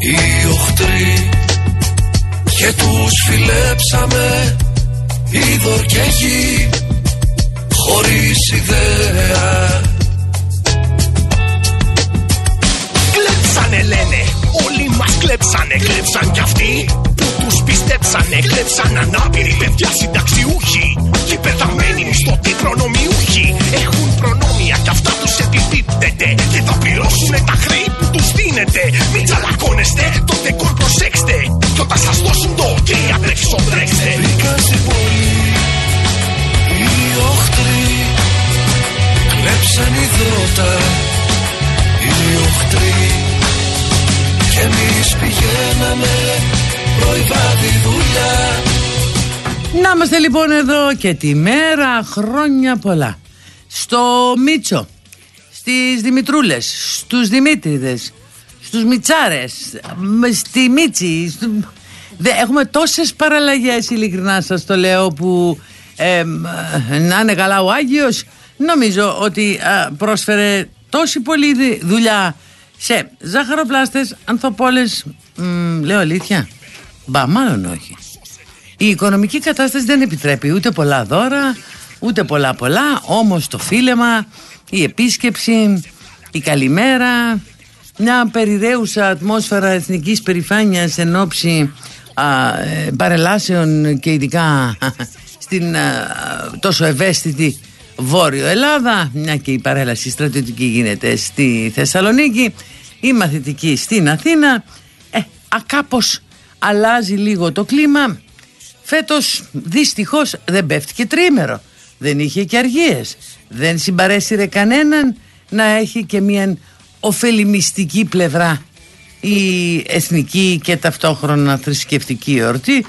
οι οχτροί και τους φιλέψαμε είδωρ και γη χωρίς ιδέα. Κλέψανε λένε, όλοι μας κλέψανε, κλέψαν κι αυτοί που τους πιστέψανε, κλέψαν ανάπηροι παιδιά συνταξιούχοι και πεθαμένοι μισθωτοί προνομιούχοι έχουν προνόμια κι αυτά τους επιπίπτεται και θα πληρώσουν τα χρή που τους δίνετε. Μην τσαλακώνεστε, το δεκόρ προσέξτε. Κι όταν σας δώσουν το ok απ' τρέξτε Βρήκα στην πόλη οι οχτροί κλέψαν υδρότα. Οι οχτροί και εμείς πηγαίναμε πρωί βράδυ δουλειά. Να είμαστε λοιπόν εδώ και τη μέρα χρόνια πολλά. Στο Μίτσο, στις Δημητρούλες, στους Δημήτριδες, στους Μιτσάρες, μ, στη Μίτσι. στου- Δε, έχουμε τόσες παραλλαγές ειλικρινά σας το λέω που ε, μ, να είναι καλά ο Άγιος νομίζω ότι α, πρόσφερε τόση πολλή δι- δουλειά σε ζάχαροπλάστες, ανθοπόλες, μ, λέω αλήθεια, μπα μάλλον όχι. Η οικονομική κατάσταση δεν επιτρέπει ούτε πολλά δώρα, ούτε πολλά πολλά, όμως το φίλεμα, η επίσκεψη, η καλημέρα, μια περιραίουσα ατμόσφαιρα εθνικής περηφάνειας εν ώψη α, ε, παρελάσεων και ειδικά στην α, τόσο ευαίσθητη Βόρειο Ελλάδα, μια και η παρέλαση στρατιωτική γίνεται στη Θεσσαλονίκη, η μαθητική στην Αθήνα, ε, α, κάπως αλλάζει λίγο το κλίμα. Φέτος δυστυχώς δεν πέφτει και τρίμερο Δεν είχε και αργίες. Δεν συμπαρέσυρε κανέναν να έχει και μια ωφελημιστική πλευρά η εθνική και ταυτόχρονα θρησκευτική εορτή.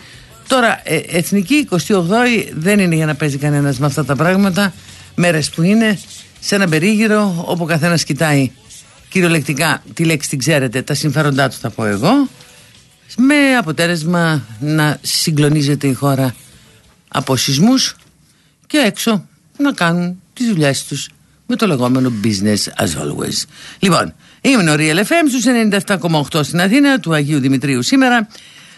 Τώρα ε, εθνική 28η δεν είναι για να παίζει κανένας με αυτά τα πράγματα. Μέρες που είναι σε ένα περίγυρο όπου ο καθένας κοιτάει κυριολεκτικά τη λέξη την ξέρετε τα συμφέροντά του θα πω εγώ με αποτέλεσμα να συγκλονίζεται η χώρα από σεισμούς και έξω να κάνουν τις δουλειές τους με το λεγόμενο business as always. Λοιπόν, είμαι ο Real FM στους 97,8 στην Αθήνα του Αγίου Δημητρίου σήμερα.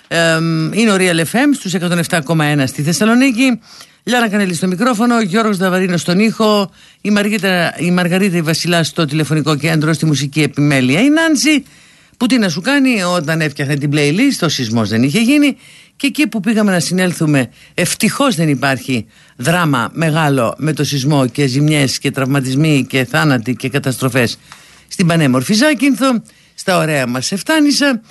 Εμ, είναι ο Real FM στους 107,1 στη Θεσσαλονίκη. Λιάνα Κανέλη στο μικρόφωνο, Γιώργος Δαβαρίνος στον ήχο, η Μαργαρίτα, η Μαργαρίτα η Βασιλά στο τηλεφωνικό κέντρο, στη μουσική επιμέλεια η Νάνση. Που τι να σου κάνει όταν έφτιαχνε την playlist, ο σεισμός δεν είχε γίνει και εκεί που πήγαμε να συνέλθουμε ευτυχώς δεν υπάρχει δράμα μεγάλο με το σεισμό και ζημιές και τραυματισμοί και θάνατοι και καταστροφές στην πανέμορφη Ζάκυνθο, στα ωραία μας Εφτάνησα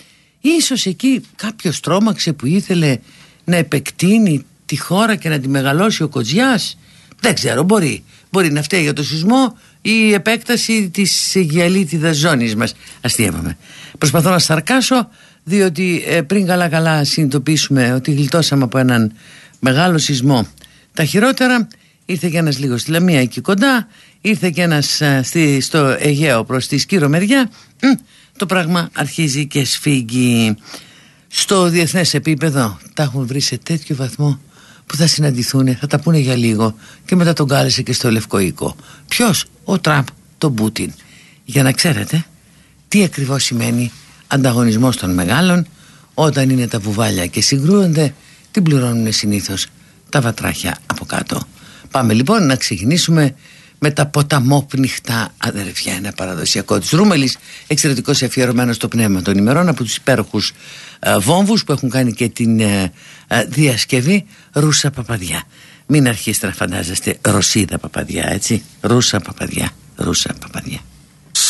ίσως εκεί κάποιος τρόμαξε που ήθελε να επεκτείνει τη χώρα και να τη μεγαλώσει ο Κοτζιάς. Δεν ξέρω μπορεί. Μπορεί να φταίει για το σεισμό η επέκταση της γυαλίτιδας ζώνης μας. Αστείευαμε προσπαθώ να σαρκάσω διότι ε, πριν καλά καλά συνειδητοποιήσουμε ότι γλιτώσαμε από έναν μεγάλο σεισμό τα χειρότερα ήρθε και ένας λίγος στη Λαμία εκεί κοντά ήρθε και ένας ε, στη, στο Αιγαίο προς τη Σκύρο μεριά Μ, το πράγμα αρχίζει και σφίγγει στο διεθνές επίπεδο τα έχουν βρει σε τέτοιο βαθμό που θα συναντηθούν, θα τα πούνε για λίγο και μετά τον κάλεσε και στο Λευκό Οίκο. Ποιος; Ο Τραμπ, τον Πούτιν. Για να ξέρετε τι ακριβώς σημαίνει ανταγωνισμός των μεγάλων όταν είναι τα βουβάλια και συγκρούονται την πληρώνουν συνήθως τα βατράχια από κάτω. Πάμε λοιπόν να ξεκινήσουμε με τα ποταμόπνιχτα αδερφιά, ένα παραδοσιακό της Ρούμελης, εξαιρετικός αφιερωμένος στο πνεύμα των ημερών από τους υπέροχους ε, βόμβους που έχουν κάνει και την ε, ε, διασκευή Ρούσα Παπαδιά. Μην αρχίσετε να φαντάζεστε Ρωσίδα Παπαδιά, έτσι. Ρούσα Παπαδιά, Ρούσα Παπαδιά.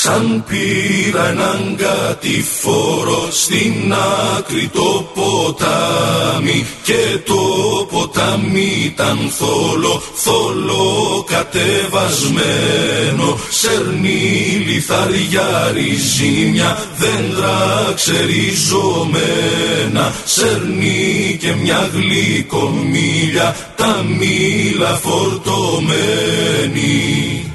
Σαν πήρα έναν κατηφόρο στην άκρη το ποτάμι και το ποτάμι ήταν θόλο, θόλο κατεβασμένο. Σέρνει λιθαριά ριζίμια δέντρα ξεριζωμένα Σέρνει και μια γλυκομίλια Τα μήλα φορτωμένη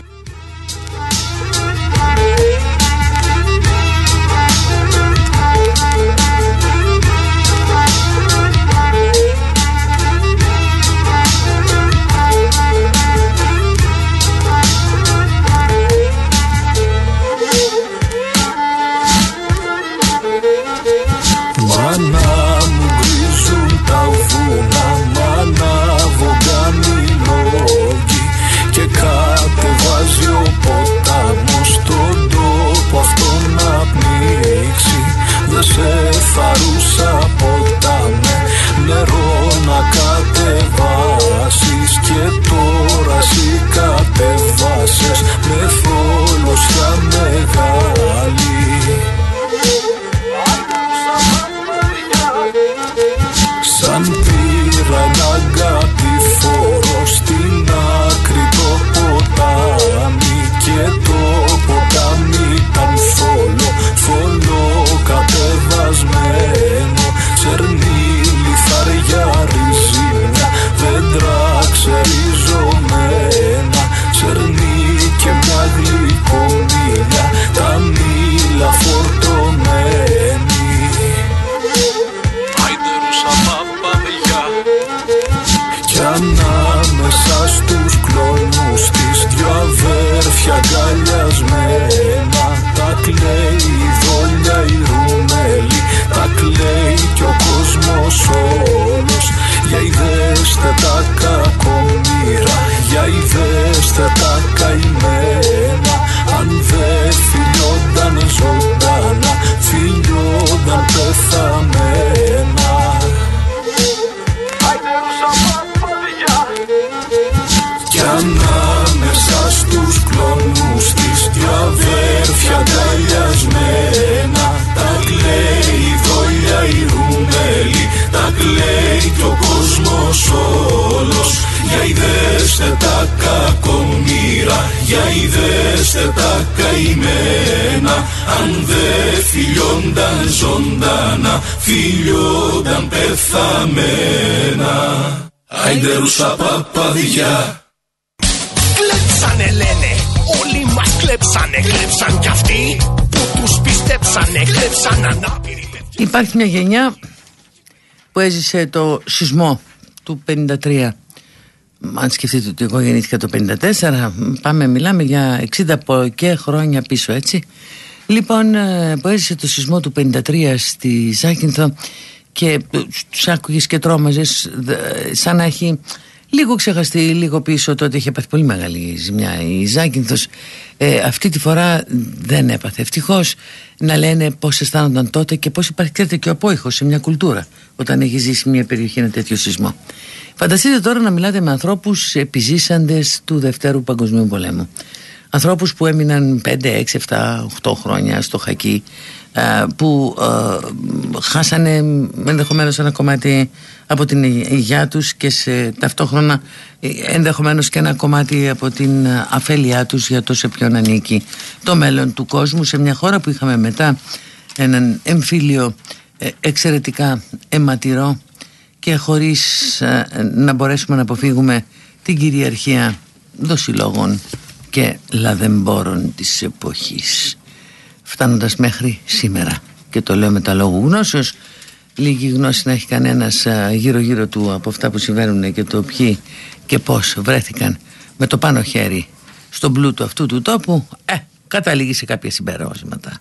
Άιντε παπαδιά. Κλέψανε λένε. Όλοι μας κλέψανε. Κλέψαν κι αυτοί που τους πιστέψανε. Κλέψαν ανάπηροι Υπάρχει μια γενιά που έζησε το σεισμό του 53 αν σκεφτείτε ότι εγώ γεννήθηκα το 54 πάμε μιλάμε για 60 και χρόνια πίσω έτσι λοιπόν ε, που έζησε το σεισμό του 53 στη Ζάκυνθο και τους άκουγες και τρόμαζες σαν να έχει λίγο ξεχαστεί, λίγο πίσω. Τότε είχε πάθει πολύ μεγάλη ζημιά η Ζάκυνθος. Ε, αυτή τη φορά δεν έπαθε. Ευτυχώς να λένε πως αισθάνονταν τότε και πως υπάρχει ξέρετε και ο απόϊχος σε μια κουλτούρα όταν έχει ζήσει μια περιοχή ένα τέτοιο σεισμό. Φανταστείτε τώρα να μιλάτε με ανθρώπους επιζήσαντες του Δευτέρου Παγκοσμίου Πολέμου. Ανθρώπους που έμειναν 5, 6, 7, 8 χρόνια στο Χακί ε, που ε, χάσανε ενδεχομένως ένα κομμάτι από την υγεία τους και σε ταυτόχρονα ε, ενδεχομένως και ένα κομμάτι από την αφέλειά τους για το σε ποιον ανήκει το μέλλον του κόσμου. Σε μια χώρα που είχαμε μετά έναν εμφύλιο εξαιρετικά αιματηρό και χωρίς να μπορέσουμε να αποφύγουμε την κυριαρχία δοσιλόγων και λαδεμπόρων της εποχής. Φτάνοντας μέχρι σήμερα και το λέω με τα λόγου γνώσεως λίγη γνώση να έχει κανένας γύρω γύρω του από αυτά που συμβαίνουν και το ποιοι και πώς βρέθηκαν με το πάνω χέρι στον πλούτο αυτού του τόπου ε, καταλήγει σε κάποια συμπεράσματα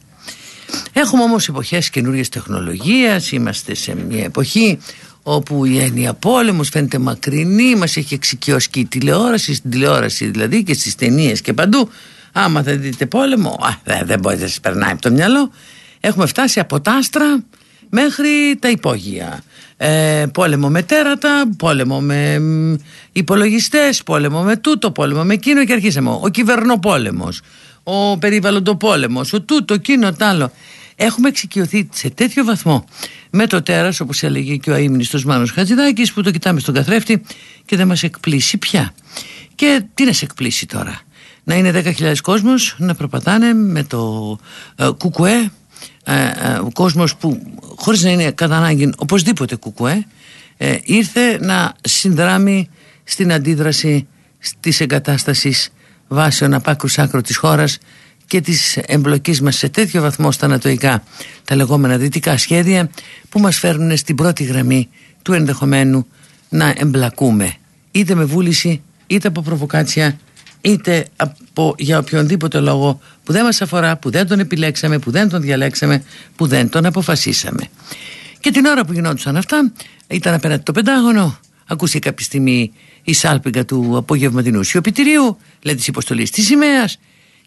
Έχουμε όμως εποχές καινούργιας τεχνολογίας Είμαστε σε μια εποχή όπου η έννοια πόλεμος φαίνεται μακρινή Μας έχει εξοικειώσει και η τηλεόραση Στην τηλεόραση δηλαδή και στις ταινίες και παντού Άμα δεν δείτε πόλεμο, α, δεν μπορείτε να σας περνάει από το μυαλό. Έχουμε φτάσει από τα άστρα μέχρι τα υπόγεια. Ε, πόλεμο με τέρατα, πόλεμο με υπολογιστές, πόλεμο με τούτο, πόλεμο με εκείνο και αρχίσαμε. Ο κυβερνοπόλεμος, ο περιβαλλοντοπόλεμος, ο τούτο, εκείνο, τ' άλλο. Έχουμε εξοικειωθεί σε τέτοιο βαθμό με το τέρας, όπως έλεγε και ο αείμνηστος Μάνος Χατζηδάκης, που το κοιτάμε στον καθρέφτη και δεν μας εκπλήσει πια. Και τι να σε εκπλήσει τώρα; Να είναι 10.000 κόσμος να προπατάνε με το ε, κουκουέ ε, ε, ο κόσμος που χωρίς να είναι κατά ανάγκη οπωσδήποτε κουκουέ ε, ήρθε να συνδράμει στην αντίδραση της εγκατάστασης βάσεων απ' άκρου άκρο της χώρας και της εμπλοκής μας σε τέτοιο βαθμό στα ανατοϊκά τα λεγόμενα δυτικά σχέδια που μας φέρνουν στην πρώτη γραμμή του ενδεχομένου να εμπλακούμε είτε με βούληση είτε από προβοκάτσια είτε από, για οποιονδήποτε λόγο που δεν μας αφορά, που δεν τον επιλέξαμε, που δεν τον διαλέξαμε, που δεν τον αποφασίσαμε. Και την ώρα που γινόντουσαν αυτά ήταν απέναντι το πεντάγωνο, ακούσει κάποια στιγμή η σάλπιγγα του απογευματινού σιωπητηρίου, λέει της υποστολή της σημαίας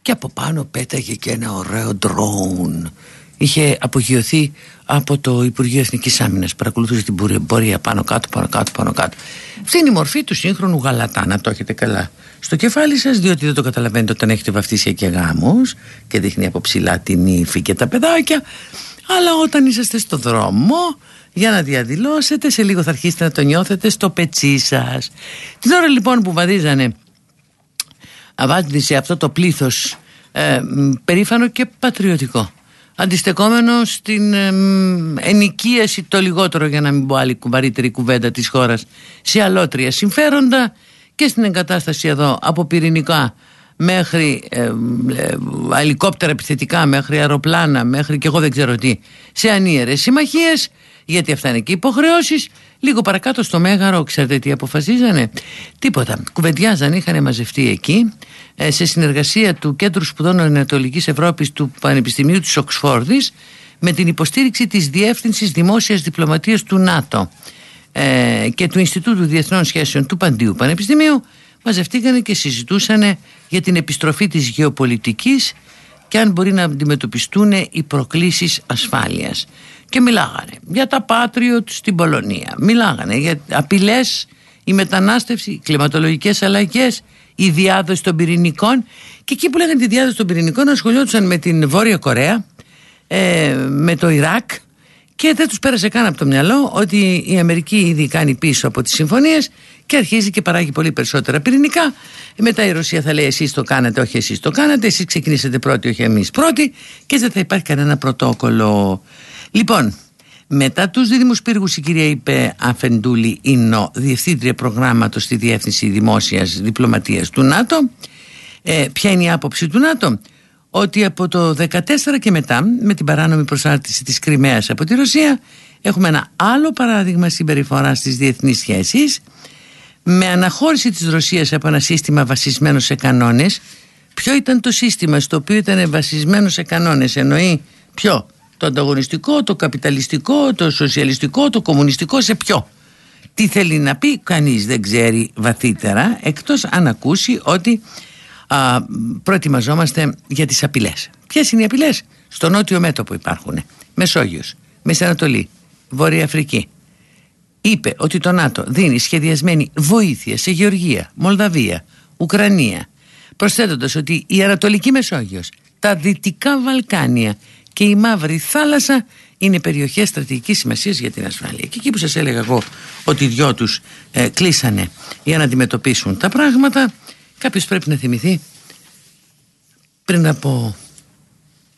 και από πάνω πέταγε και ένα ωραίο ντρόουν. Είχε απογειωθεί από το Υπουργείο Εθνικής Άμυνας. Παρακολουθούσε την πορεία πάνω κάτω, πάνω κάτω, πάνω κάτω. Αυτή είναι η μορφή του σύγχρονου γαλατά, να το έχετε καλά στο κεφάλι σας, διότι δεν το καταλαβαίνετε όταν έχετε βαφτίσει και γάμους και δείχνει από ψηλά την ύφη και τα παιδάκια. Αλλά όταν είσαστε στο δρόμο για να διαδηλώσετε, σε λίγο θα αρχίσετε να το νιώθετε στο πετσί σας. Την ώρα λοιπόν που βαδίζανε αβάντησε αυτό το πλήθος ε, περήφανο και πατριωτικό αντιστεκόμενο στην ε, ενοικίαση το λιγότερο για να μην πω άλλη κουβαρύτερη κουβέντα της χώρας σε αλότρια συμφέροντα και στην εγκατάσταση εδώ από πυρηνικά μέχρι ε, ελικόπτερα επιθετικά μέχρι αεροπλάνα μέχρι και εγώ δεν ξέρω τι σε ανίερες συμμαχίες γιατί αυτά είναι και υποχρεώσεις. Λίγο παρακάτω στο Μέγαρο ξέρετε τι αποφασίζανε. Τίποτα. Κουβεντιάζαν είχαν μαζευτεί εκεί ε, σε συνεργασία του Κέντρου Σπουδών Ανατολικής Ευρώπης του Πανεπιστημίου της Οξφόρδης με την υποστήριξη της Διεύθυνσης Δημόσιας Διπλωματίας του ΝΑΤΟ ε, και του Ινστιτούτου Διεθνών Σχέσεων του Παντίου Πανεπιστημίου μαζευτήκανε και συζητούσαν για την επιστροφή της γεωπολιτικής και αν μπορεί να αντιμετωπιστούν οι προκλήσεις ασφάλειας. Και μιλάγανε για τα Patriot στην Πολωνία, μιλάγανε για απειλές, η μετανάστευση, οι κλιματολογικές αλλαγές, η διάδοση των πυρηνικών και εκεί που λέγανε τη διάδοση των πυρηνικών ασχολιόντουσαν με την Βόρεια Κορέα, ε, με το Ιράκ και δεν τους πέρασε καν από το μυαλό ότι η Αμερική ήδη κάνει πίσω από τις συμφωνίες και αρχίζει και παράγει πολύ περισσότερα πυρηνικά. Μετά η Ρωσία θα λέει εσείς το κάνατε, όχι εσείς το κάνατε, εσείς ξεκινήσατε πρώτοι, όχι εμείς πρώτοι και δεν θα υπάρχει κανένα πρωτόκολλο. Λοιπόν, μετά τους δίδυμους πύργους η κυρία είπε Αφεντούλη είναι διευθύντρια προγράμματος στη Διεύθυνση Δημόσιας Διπλωματίας του ΝΑΤΟ. Ε, ποια είναι η άποψη του ΝΑΤΟ; Ότι από το 14 και μετά με την παράνομη προσάρτηση της Κρυμαίας από τη Ρωσία έχουμε ένα άλλο παράδειγμα συμπεριφοράς στις διεθνείς σχέσεις με αναχώρηση της Ρωσίας από ένα σύστημα βασισμένο σε κανόνες. Ποιο ήταν το σύστημα στο οποίο ήταν βασισμένο σε κανόνες εννοεί ποιο; Το ανταγωνιστικό, το καπιταλιστικό, το σοσιαλιστικό, το κομμουνιστικό σε ποιο; Τι θέλει να πει; Κανείς δεν ξέρει βαθύτερα εκτός αν ακούσει ότι α, προετοιμαζόμαστε για τις απειλές. Ποιες είναι οι απειλές; Στο νότιο μέτωπο υπάρχουν. Μεσόγειος, Μέση Ανατολή, Βόρεια Αφρική. Είπε ότι το ΝΑΤΟ δίνει σχεδιασμένη βοήθεια σε Γεωργία, Μολδαβία, Ουκρανία προσθέτοντας ότι η Ανατολική Μεσόγειος, τα Δυτικά Βαλκάνια και η Μαύρη Θάλασσα είναι περιοχές στρατηγικής σημασίας για την ασφάλεια. Και εκεί που σας έλεγα εγώ ότι οι δυο τους ε, κλείσανε για να αντιμετωπίσουν τα πράγματα Κάποιος πρέπει να θυμηθεί. Πριν από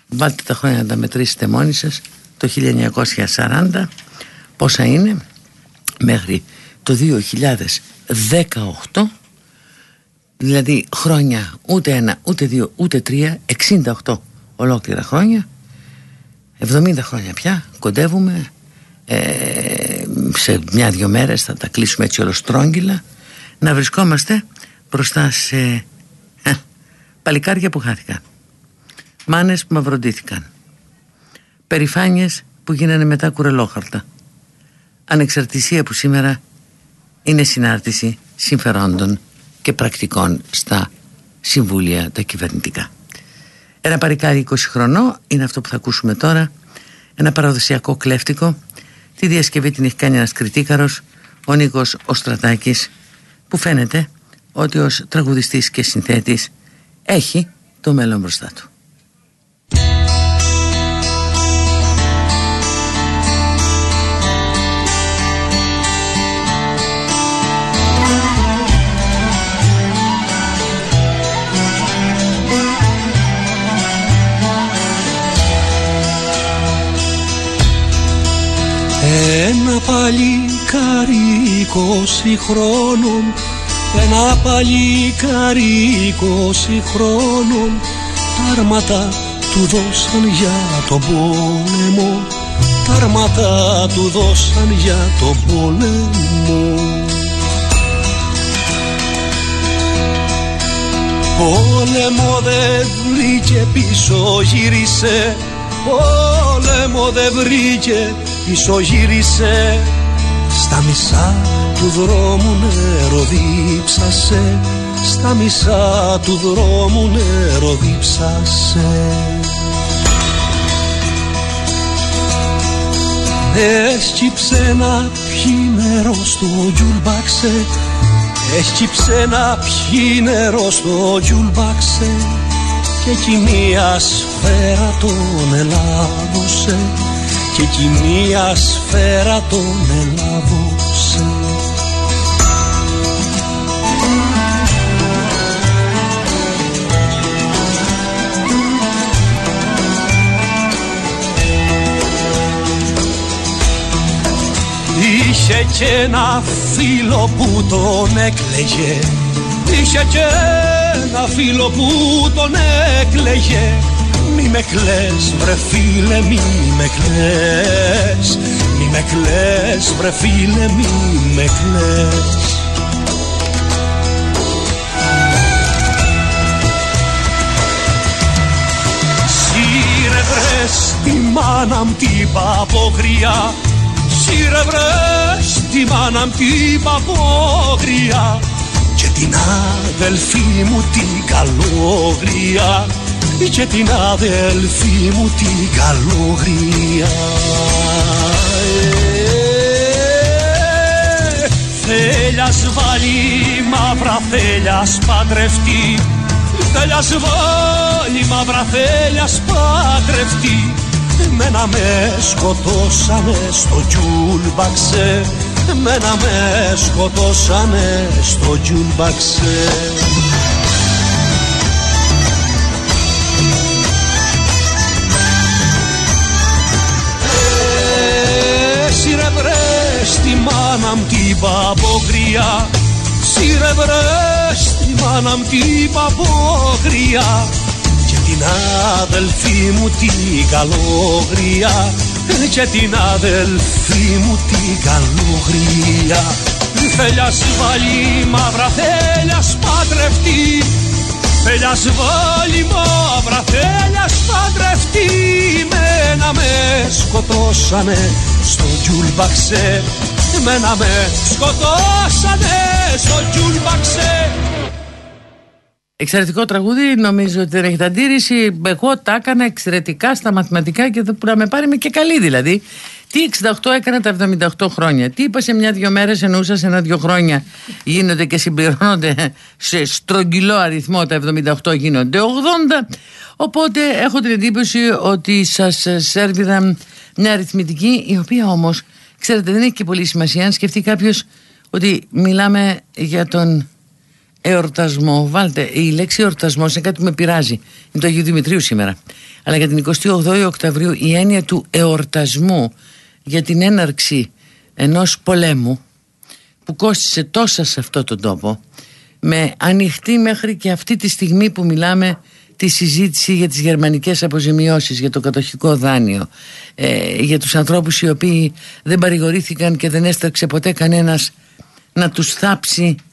βάλτε τα χρόνια να τα μετρήσετε μόνοι σας το 1940 πόσα είναι μέχρι το 2018 δηλαδή χρόνια ούτε ένα ούτε δύο ούτε τρία 68 ολόκληρα χρόνια 70 χρόνια πια κοντεύουμε ε, σε μια-δυο μέρες θα τα κλείσουμε έτσι ολοστρόγγυλα να βρισκόμαστε μπροστά σε ε, παλικάρια που χάθηκαν μάνες που μαυροντήθηκαν περηφάνειες που γίνανε μετά κουρελόχαρτα ανεξαρτησία που σήμερα είναι συνάρτηση συμφερόντων και πρακτικών στα συμβούλια τα κυβερνητικά. Ένα παρικάρι 20 χρονών είναι αυτό που θα ακούσουμε τώρα ένα παραδοσιακό κλέφτικο τη διασκευή την έχει κάνει ένας κριτήκαρος ο Νίκος Οστρατάκης που φαίνεται ότι ως τραγουδιστής και συνθέτης έχει το μέλλον μπροστά του. Ένα παλικάρι είκοσι χρόνων ένα παλικάρι είκοσι χρόνων τα άρματα του δώσαν για τον πόλεμο. Τα άρματα του δώσαν για τον πόλεμο. Πόλεμο δεν βρήκε πίσω γύρισε. Πόλεμο δεν βρήκε πίσω γύρισε. Στα μισά του δρόμου νερό δίψασε Στα μισά του δρόμου νερό δίψασε. Έσκυψε να πιει νερό στο τζουλμπάξε Έσκυψε να πιει νερό στο τζουλμπάξε και εκεί μία σφαίρα τον ελάβωσε και εκεί μία σφαίρα τον ελάβωσε Είχε και ένα φίλο που τον έκλαιγε. Είχε και ένα φίλο που τον έκλαιγε. Μη με κλαις βρε φίλε μη με κλαις. Μη με κλαις βρε φίλε μη με κλαις Σύρε βρες τη μάνα μ' την παπογριά Σύρε βρες τη μάνα μ' την παπογριά και την αδελφή μου την καλόγρια. Και την αδελφή μου την καλόγρια. Θέλιας βάλει μαύρα θέλιας παντρευτεί Θέλιας βάλει μαύρα θέλιας παντρευτεί Εμένα με σκοτώσανε στο τζουλμπαξέ Εμένα με σκοτώσανε στο τζουλμπαξέ Σύρε βρε στη μάνα μ' την παπογρία Σύρε βρε στη μάνα μ' την παπογρία Και την αδελφή μου την καλόγρια. Και την αδελφή μου την καλογρία Θέλιας βάλει μαύρα θέλιας παντρευτεί Θέλιας βάλει μαύρα θέλιας παντρευτεί Μένα με σκοτώσανε στο τζουλμπαξέ Μένα με σκοτώσανε στο τζουλμπαξέ Εξαιρετικό τραγούδι, νομίζω ότι δεν έχετε αντίρρηση. Εγώ τα έκανα εξαιρετικά στα μαθηματικά και που να με πάρει με και καλή δηλαδή. Τι 68 έκανα τα 78 χρόνια. Τι είπα σε μια-δυο μέρες, εννοούσα σε ένα-δυο χρόνια γίνονται και συμπληρώνονται σε στρογγυλό αριθμό. Τα 78 γίνονται 80. Οπότε έχω την εντύπωση ότι σας σέρβιδα μια αριθμητική, η οποία όμως, ξέρετε, δεν έχει και πολύ σημασία αν σκεφτεί κάποιος ότι μιλάμε για τον εορτασμό. Βάλτε, η λέξη εορτασμός είναι κάτι που με πειράζει. Είναι το Αγίου Δημητρίου σήμερα. Αλλά για την 28η Οκτωβρίου η έννοια του εορτασμού για την έναρξη ενός πολέμου που κόστησε τόσα σε αυτό τον τόπο με ανοιχτή μέχρι και αυτή τη στιγμή που μιλάμε τη συζήτηση για τις γερμανικές αποζημιώσεις για το κατοχικό δάνειο ε, για τους ανθρώπους οι οποίοι δεν παρηγορήθηκαν και δεν έστρεξε ποτέ κανένας να τους θάψει ε,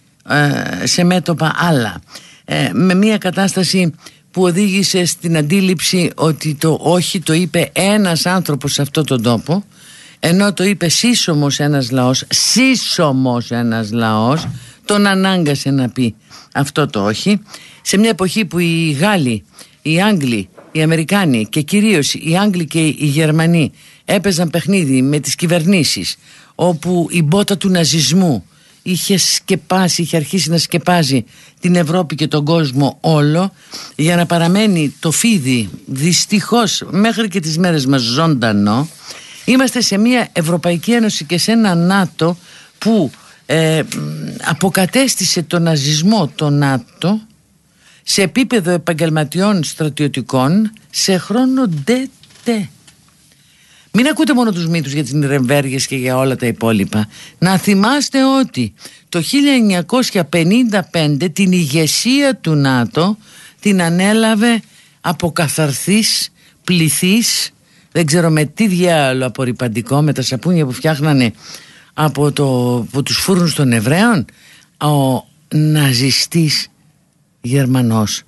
σε μέτωπα άλλα. Ε, με μια κατάσταση που οδήγησε στην αντίληψη ότι το όχι το είπε ένας άνθρωπος σε αυτόν τον τόπο ενώ το είπε σύσσωμος ένας λαός σύσσωμος ένας λαός τον ανάγκασε να πει αυτό το όχι. Σε μια εποχή που οι Γάλλοι, οι Άγγλοι, οι Αμερικάνοι και κυρίως οι Άγγλοι και οι Γερμανοί έπαιζαν παιχνίδι με τις κυβερνήσεις όπου η μπότα του ναζισμού είχε σκεπάσει, είχε αρχίσει να σκεπάζει την Ευρώπη και τον κόσμο όλο για να παραμένει το φίδι. Δυστυχώς μέχρι και τις μέρες μας ζωντανό είμαστε σε μια Ευρωπαϊκή Ένωση και σε ένα ΝΑΤΟ που ε, αποκατέστησε τον ναζισμό το ΝΑΤΟ σε επίπεδο επαγγελματιών στρατιωτικών σε χρόνο ντε Μην ακούτε μόνο τους μύθους για τις νηρεμβέργες και για όλα τα υπόλοιπα. Να θυμάστε ότι το 1955 την ηγεσία του ΝΑΤΟ την ανέλαβε αποκαθαρθής, πληθής, δεν ξέρω με τι διάλογο απορριπαντικό, με τα σαπούνια που φτιάχνανε από, το, από τους φούρνους των Εβραίων, ο ναζιστής Γερμανός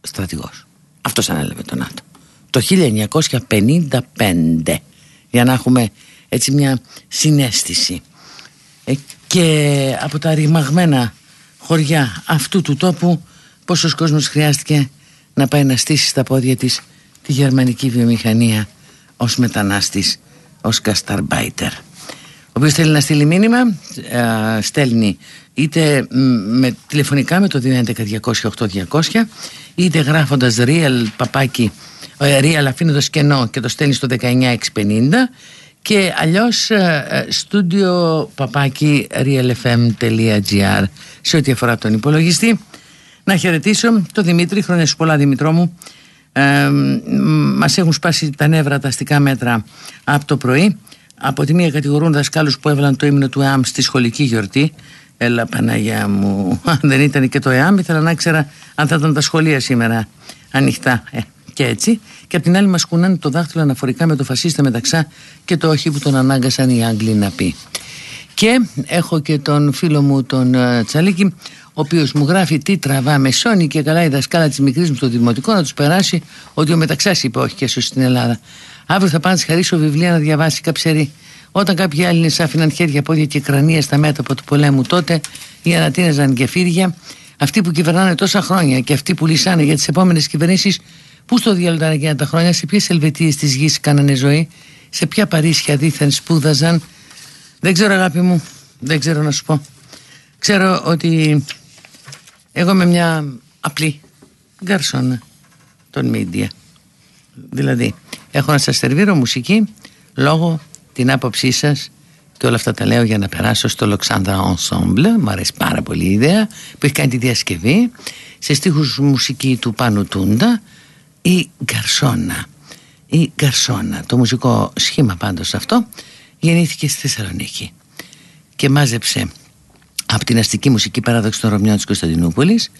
στρατηγός. Αυτός ανέλαβε το ΝΑΤΟ. Το 1955 για να έχουμε έτσι μια συνέστηση. Ε, και από τα ρημαγμένα χωριά αυτού του τόπου πόσος κόσμος χρειάστηκε να πάει να στήσει στα πόδια της τη γερμανική βιομηχανία ως μετανάστης, ως κασταρμπάιτερ. Ο οποίος θέλει να στείλει μήνυμα, ε, στέλνει είτε με, τηλεφωνικά με το 211-200-8200 είτε γράφοντας real παπάκι, ε, real αφήνοντας κενό και το στέλνεις στο 19650 και αλλιώς studio παπάκι realfm.gr σε ό,τι αφορά τον υπολογιστή. Να χαιρετήσω το Δημήτρη, χρόνια σου πολλά Δημητρό μου. Ε, μας έχουν σπάσει τα νεύρα τα αστικά μέτρα από το πρωί. Από τη μία κατηγορούν δασκάλους που έβαλαν το ύμνο του ΕΑΜ στη σχολική γιορτή. Έλα Παναγιά μου, αν δεν ήταν και το ΕΑΜ ήθελα να ήξερα αν θα ήταν τα σχολεία σήμερα ανοιχτά. Ε, και έτσι. Και απ' την άλλη μας κουνάνε το δάχτυλο αναφορικά με το φασίστα μεταξά και το όχι που τον ανάγκασαν οι Άγγλοι να πει. Και έχω και τον φίλο μου τον uh, Τσαλίκη, ο οποίος μου γράφει τι τραβά με σώνει και καλά η δασκάλα της μικρής μου στο δημοτικό να τους περάσει ότι ο μεταξάς είπε όχι και έσω στην Ελλάδα. Αύριο θα πάνε να χαρίσω βιβλία να διαβάσει καψερή. Όταν κάποιοι άλλοι άφηναν χέρια, πόδια και κρανία στα μέτωπα του πολέμου τότε ή ανατείναζαν γεφύρια, αυτοί που κυβερνάνε τόσα χρόνια και αυτοί που λυσάνε για τις επόμενες κυβερνήσεις, πού στο διάλογο εκείνα τα χρόνια, σε ποιες Ελβετίες της γης κάνανε ζωή, σε ποια Παρίσια δίθεν σπούδαζαν. Δεν ξέρω, αγάπη μου, δεν ξέρω να σου πω. Ξέρω ότι εγώ είμαι μια απλή γκαρσόνα των μίντια. Δηλαδή, έχω να σας σερβίρω μουσική λόγω την άποψή σας και όλα αυτά τα λέω για να περάσω στο Λοξάνδρα Ensemble μου αρέσει πάρα πολύ η ιδέα που έχει κάνει τη διασκευή σε στίχους μουσική του Πάνου Τούντα η Γκαρσόνα. Η Γκαρσόνα. Το μουσικό σχήμα πάντως αυτό γεννήθηκε στη Θεσσαλονίκη και μάζεψε από την αστική μουσική παράδοση των Ρωμιών της Κωνσταντινούπολης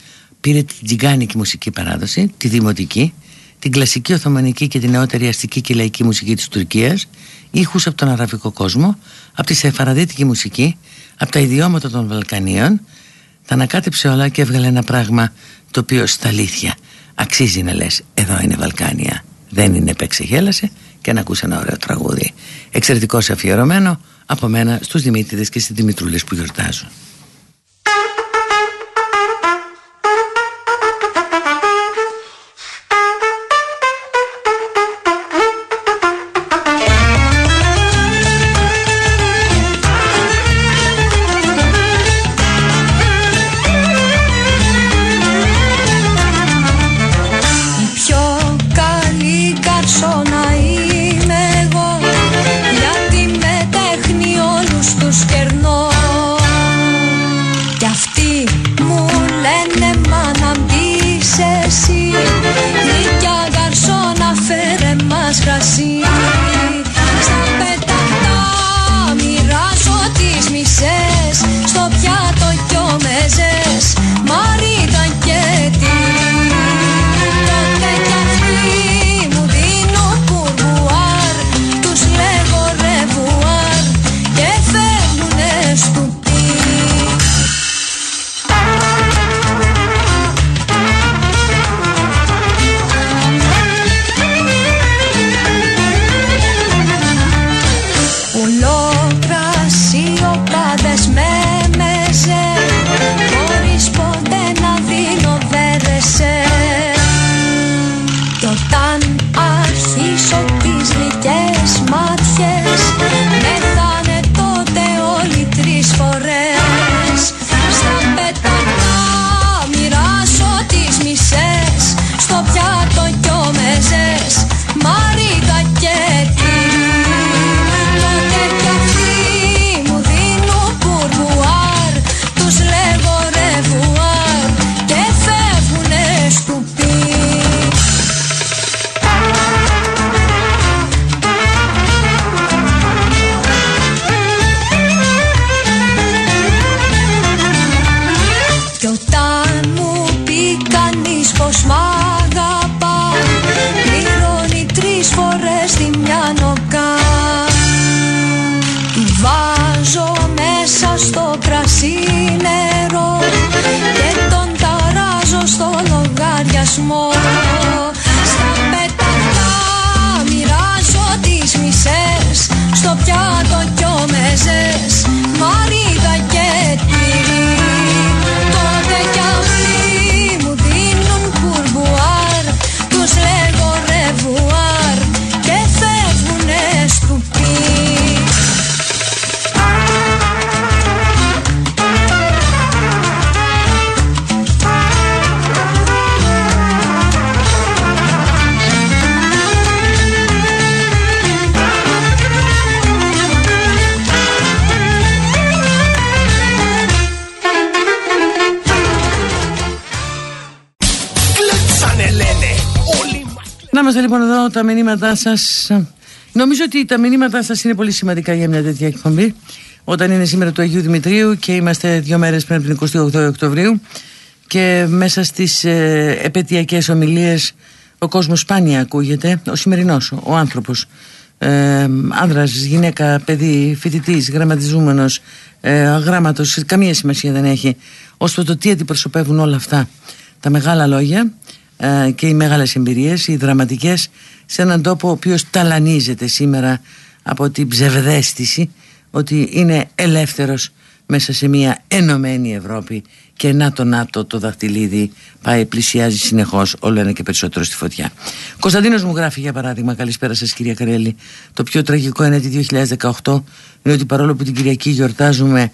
πήρε την τζιγκάνικη μουσική παράδοση, τη δημοτική την κλασική Οθωμανική και την νεότερη αστική και λαϊκή μουσική της Τουρκίας ήχους από τον αραβικό κόσμο από τη σεφαραδίτικη μουσική από τα ιδιώματα των Βαλκανίων τα ανακάτεψε όλα και έβγαλε ένα πράγμα το οποίο στα αλήθεια αξίζει να λες εδώ είναι Βαλκάνια δεν είναι επεξεγέλασε και να ακούσει ένα ωραίο τραγούδι. Εξαιρετικό αφιερωμένο από μένα στους Δημήτριδες και στις Δημητρούλες που γιορτάζουν μας Να είμαστε λοιπόν εδώ τα μηνύματά σας. Νομίζω ότι τα μηνύματά σας είναι πολύ σημαντικά για μια τέτοια εκπομπή. Όταν είναι σήμερα του Αγίου Δημητρίου και είμαστε δύο μέρες πριν από την 28 Οκτωβρίου και μέσα στις ε, επαιτειακές ομιλίες ο κόσμος σπάνια ακούγεται. Ο σημερινός, ο άνθρωπος. Ε, άνδρας, γυναίκα, παιδί, φοιτητής, γραμματιζούμενος, ε, αγράμματο, καμία σημασία δεν έχει. Ω το τι αντιπροσωπεύουν όλα αυτά τα μεγάλα λόγια ε, και οι μεγάλες εμπειρίες, οι δραματικές σε έναν τόπο ο οποίος ταλανίζεται σήμερα από την ψευδέστηση ότι είναι ελεύθερος μέσα σε μια ενωμένη Ευρώπη και να το ΝΑΤΟ το δαχτυλίδι πάει πλησιάζει συνεχώς όλο ένα και περισσότερο στη φωτιά. Κωνσταντίνος μου γράφει για παράδειγμα καλησπέρα σας κυρία Καρέλη. Το πιο τραγικό είναι ότι 2018 είναι ότι παρόλο που την Κυριακή γιορτάζουμε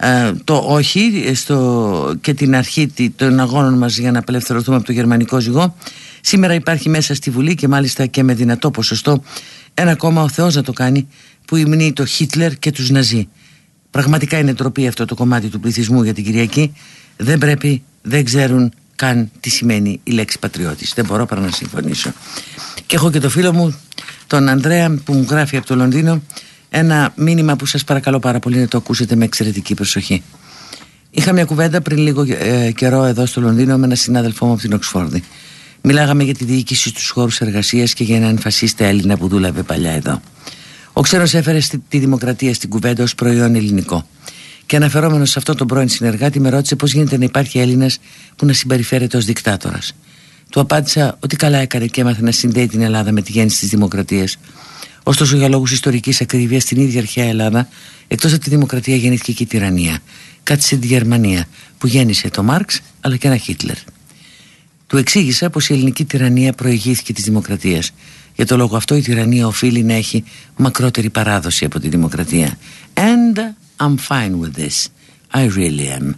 ε, το όχι στο, και την αρχή τη- των αγώνων μας για να απελευθερωθούμε από το γερμανικό ζυγό. Σήμερα υπάρχει μέσα στη Βουλή και μάλιστα και με δυνατό ποσοστό ένα κόμμα ο Θεός να το κάνει που υμνεί το Χίτλερ και τους Ναζί. Πραγματικά είναι τροπή αυτό το κομμάτι του πληθυσμού για την Κυριακή. Δεν πρέπει, δεν ξέρουν καν τι σημαίνει η λέξη πατριώτης. Δεν μπορώ παρά να συμφωνήσω. Και έχω και το φίλο μου τον Ανδρέα που μου γράφει από το Λονδίνο ένα μήνυμα που σας παρακαλώ πάρα πολύ να το ακούσετε με εξαιρετική προσοχή Είχα μια κουβέντα πριν λίγο ε, καιρό εδώ στο Λονδίνο με έναν συνάδελφό μου από την Οξφόρδη. Μιλάγαμε για τη διοίκηση στους χώρους εργασίας και για έναν φασίστα Έλληνα που δούλευε παλιά εδώ. Ο ξένος έφερε στη- τη δημοκρατία στην κουβέντα ως προϊόν ελληνικό. Και αναφερόμενος σε αυτόν τον πρώην συνεργάτη, με ρώτησε πώς γίνεται να υπάρχει Έλληνας που να συμπεριφέρεται ως δικτάτορας. Του απάντησα ότι καλά έκανε και έμαθε να συνδέει την Ελλάδα με τη γέννηση της δημοκρατίας. Ωστόσο, για λόγους ιστορικής ακρίβειας, στην ίδια αρχαία Ελλάδα, εκτός από τη δημοκρατία, γεννήθηκε και η τυραννία. Κάτι στη Γερμανία, που γέννησε το Μάρξ αλλά και ένα Χίτλερ. Του εξήγησα πως η ελληνική τυραννία προηγήθηκε της δημοκρατίας. Για το λόγο αυτό, η τυραννία οφείλει να έχει μακρότερη παράδοση από τη δημοκρατία. And I'm fine with this. I really am.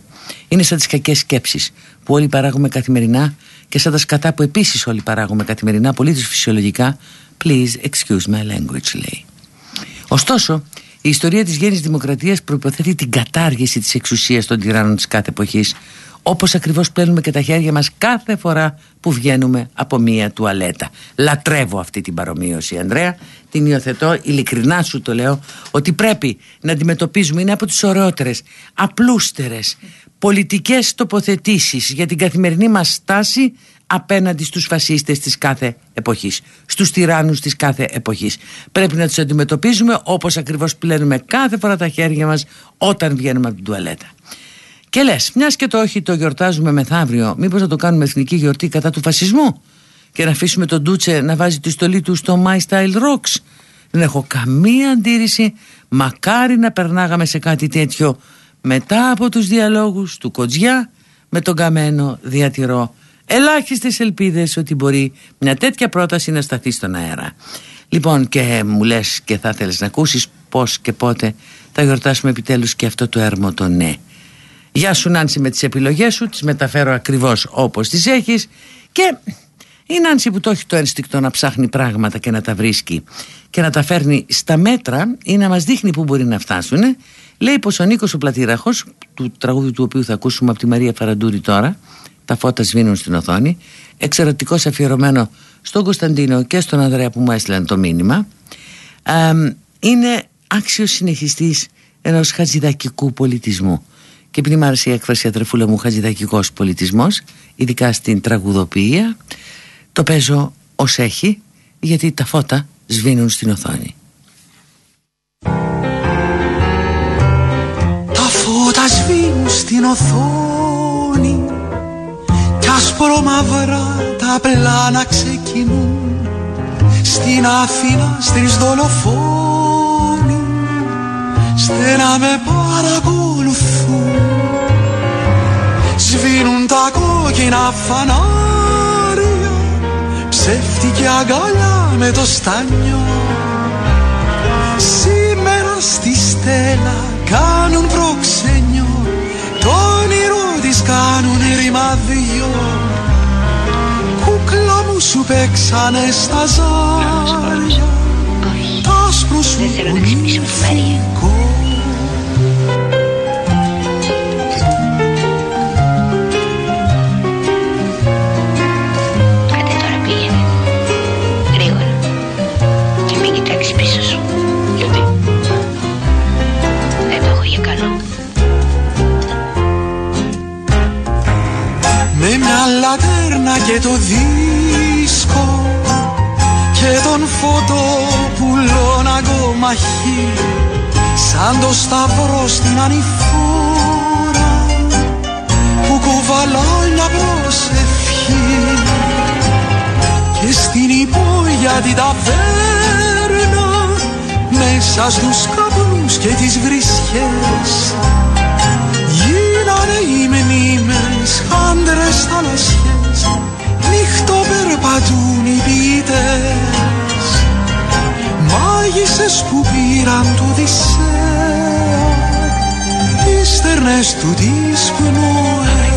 Είναι σαν τις κακές σκέψεις που όλοι παράγουμε καθημερινά και σαν τα σκατά που επίσης όλοι παράγουμε καθημερινά, πολύ φυσιολογικά. Please excuse my language, λέει. Ωστόσο, η ιστορία της γέννης δημοκρατίας προϋποθέτει την κατάργηση της εξουσίας των τυράννων της κάθε εποχής όπως ακριβώς πλένουμε και τα χέρια μας κάθε φορά που βγαίνουμε από μία τουαλέτα. Λατρεύω αυτή την παρομοίωση, Ανδρέα. Την υιοθετώ, ειλικρινά σου το λέω, ότι πρέπει να αντιμετωπίζουμε, είναι από τις ωραιότερες, απλούστερες, πολιτικές τοποθετήσεις για την καθημερινή μας στάση απέναντι στους φασίστες της κάθε εποχής, στους τυράννους της κάθε εποχής. Πρέπει να τους αντιμετωπίζουμε όπως ακριβώς πλένουμε κάθε φορά τα χέρια μας όταν βγαίνουμε από την τουαλέτα. Και λες, μιας και το όχι το γιορτάζουμε μεθαύριο, μήπως να το κάνουμε εθνική γιορτή κατά του φασισμού και να αφήσουμε τον Ντούτσε να βάζει τη στολή του στο My Style Rocks. Δεν έχω καμία αντίρρηση, μακάρι να περνάγαμε σε κάτι τέτοιο μετά από τους διαλόγους του Κοτζιά με τον καμένο διατηρώ ελάχιστες ελπίδες ότι μπορεί μια τέτοια πρόταση να σταθεί στον αέρα. Λοιπόν και μου λες και θα θέλεις να ακούσεις πώς και πότε θα γιορτάσουμε επιτέλους και αυτό το έρμο το ναι. Γεια σου Νάνση με τις επιλογές σου, τις μεταφέρω ακριβώς όπως τις έχεις και η Νάνση που το έχει το ένστικτο να ψάχνει πράγματα και να τα βρίσκει και να τα φέρνει στα μέτρα ή να μας δείχνει που μπορεί να φτάσουν λέει πως ο Νίκος ο Πλατήραχος του τραγούδι του οποίου θα ακούσουμε από τη Μαρία Φαραντούρη τώρα τα φώτα σβήνουν στην οθόνη. Εξαιρετικός αφιερωμένο στον Κωνσταντίνο και στον Ανδρέα που μου έστειλαν το μήνυμα. Ε, είναι άξιος συνεχιστής ενός χατζηδακικού πολιτισμού. Και επειδή μου άρεσε η έκφραση αδερφούλα μου χατζηδακικός πολιτισμός ειδικά στην τραγουδοποιία το παίζω ως έχει γιατί τα φώτα σβήνουν στην οθόνη. Στην οθόνη κι ασπρομαυρά τα πλάνα ξεκινούν. Στην Αθήνα στις δολοφόνοι στένα με παρακολουθούν. Σβήνουν τα κόκκινα φανάρια ψεύτικη αγκαλιά με το στάνιο. Σήμερα στη στέλα κάνουν προξενιό το όνειρο της κάνουν ρημαδιο κούκλα μου σου παίξανε στα ζάρια. τα άσπρο σου φυκό λατέρνα και το δίσκο Και τον φωτό πουλών αγκομαχή Σαν το σταυρό στην ανηφόρα Που κουβαλάει μια προσευχή. Και στην υπόγεια την ταβέρνα Μέσα στους καπνούς και τις βρισχές Γίνανε οι μνήμες, άντρες θαλασσιές Νύχτο περπατούν οι ποιητές. Μάγισσες που πήραν του Οδυσσέα Τις στερνές του τις πνοές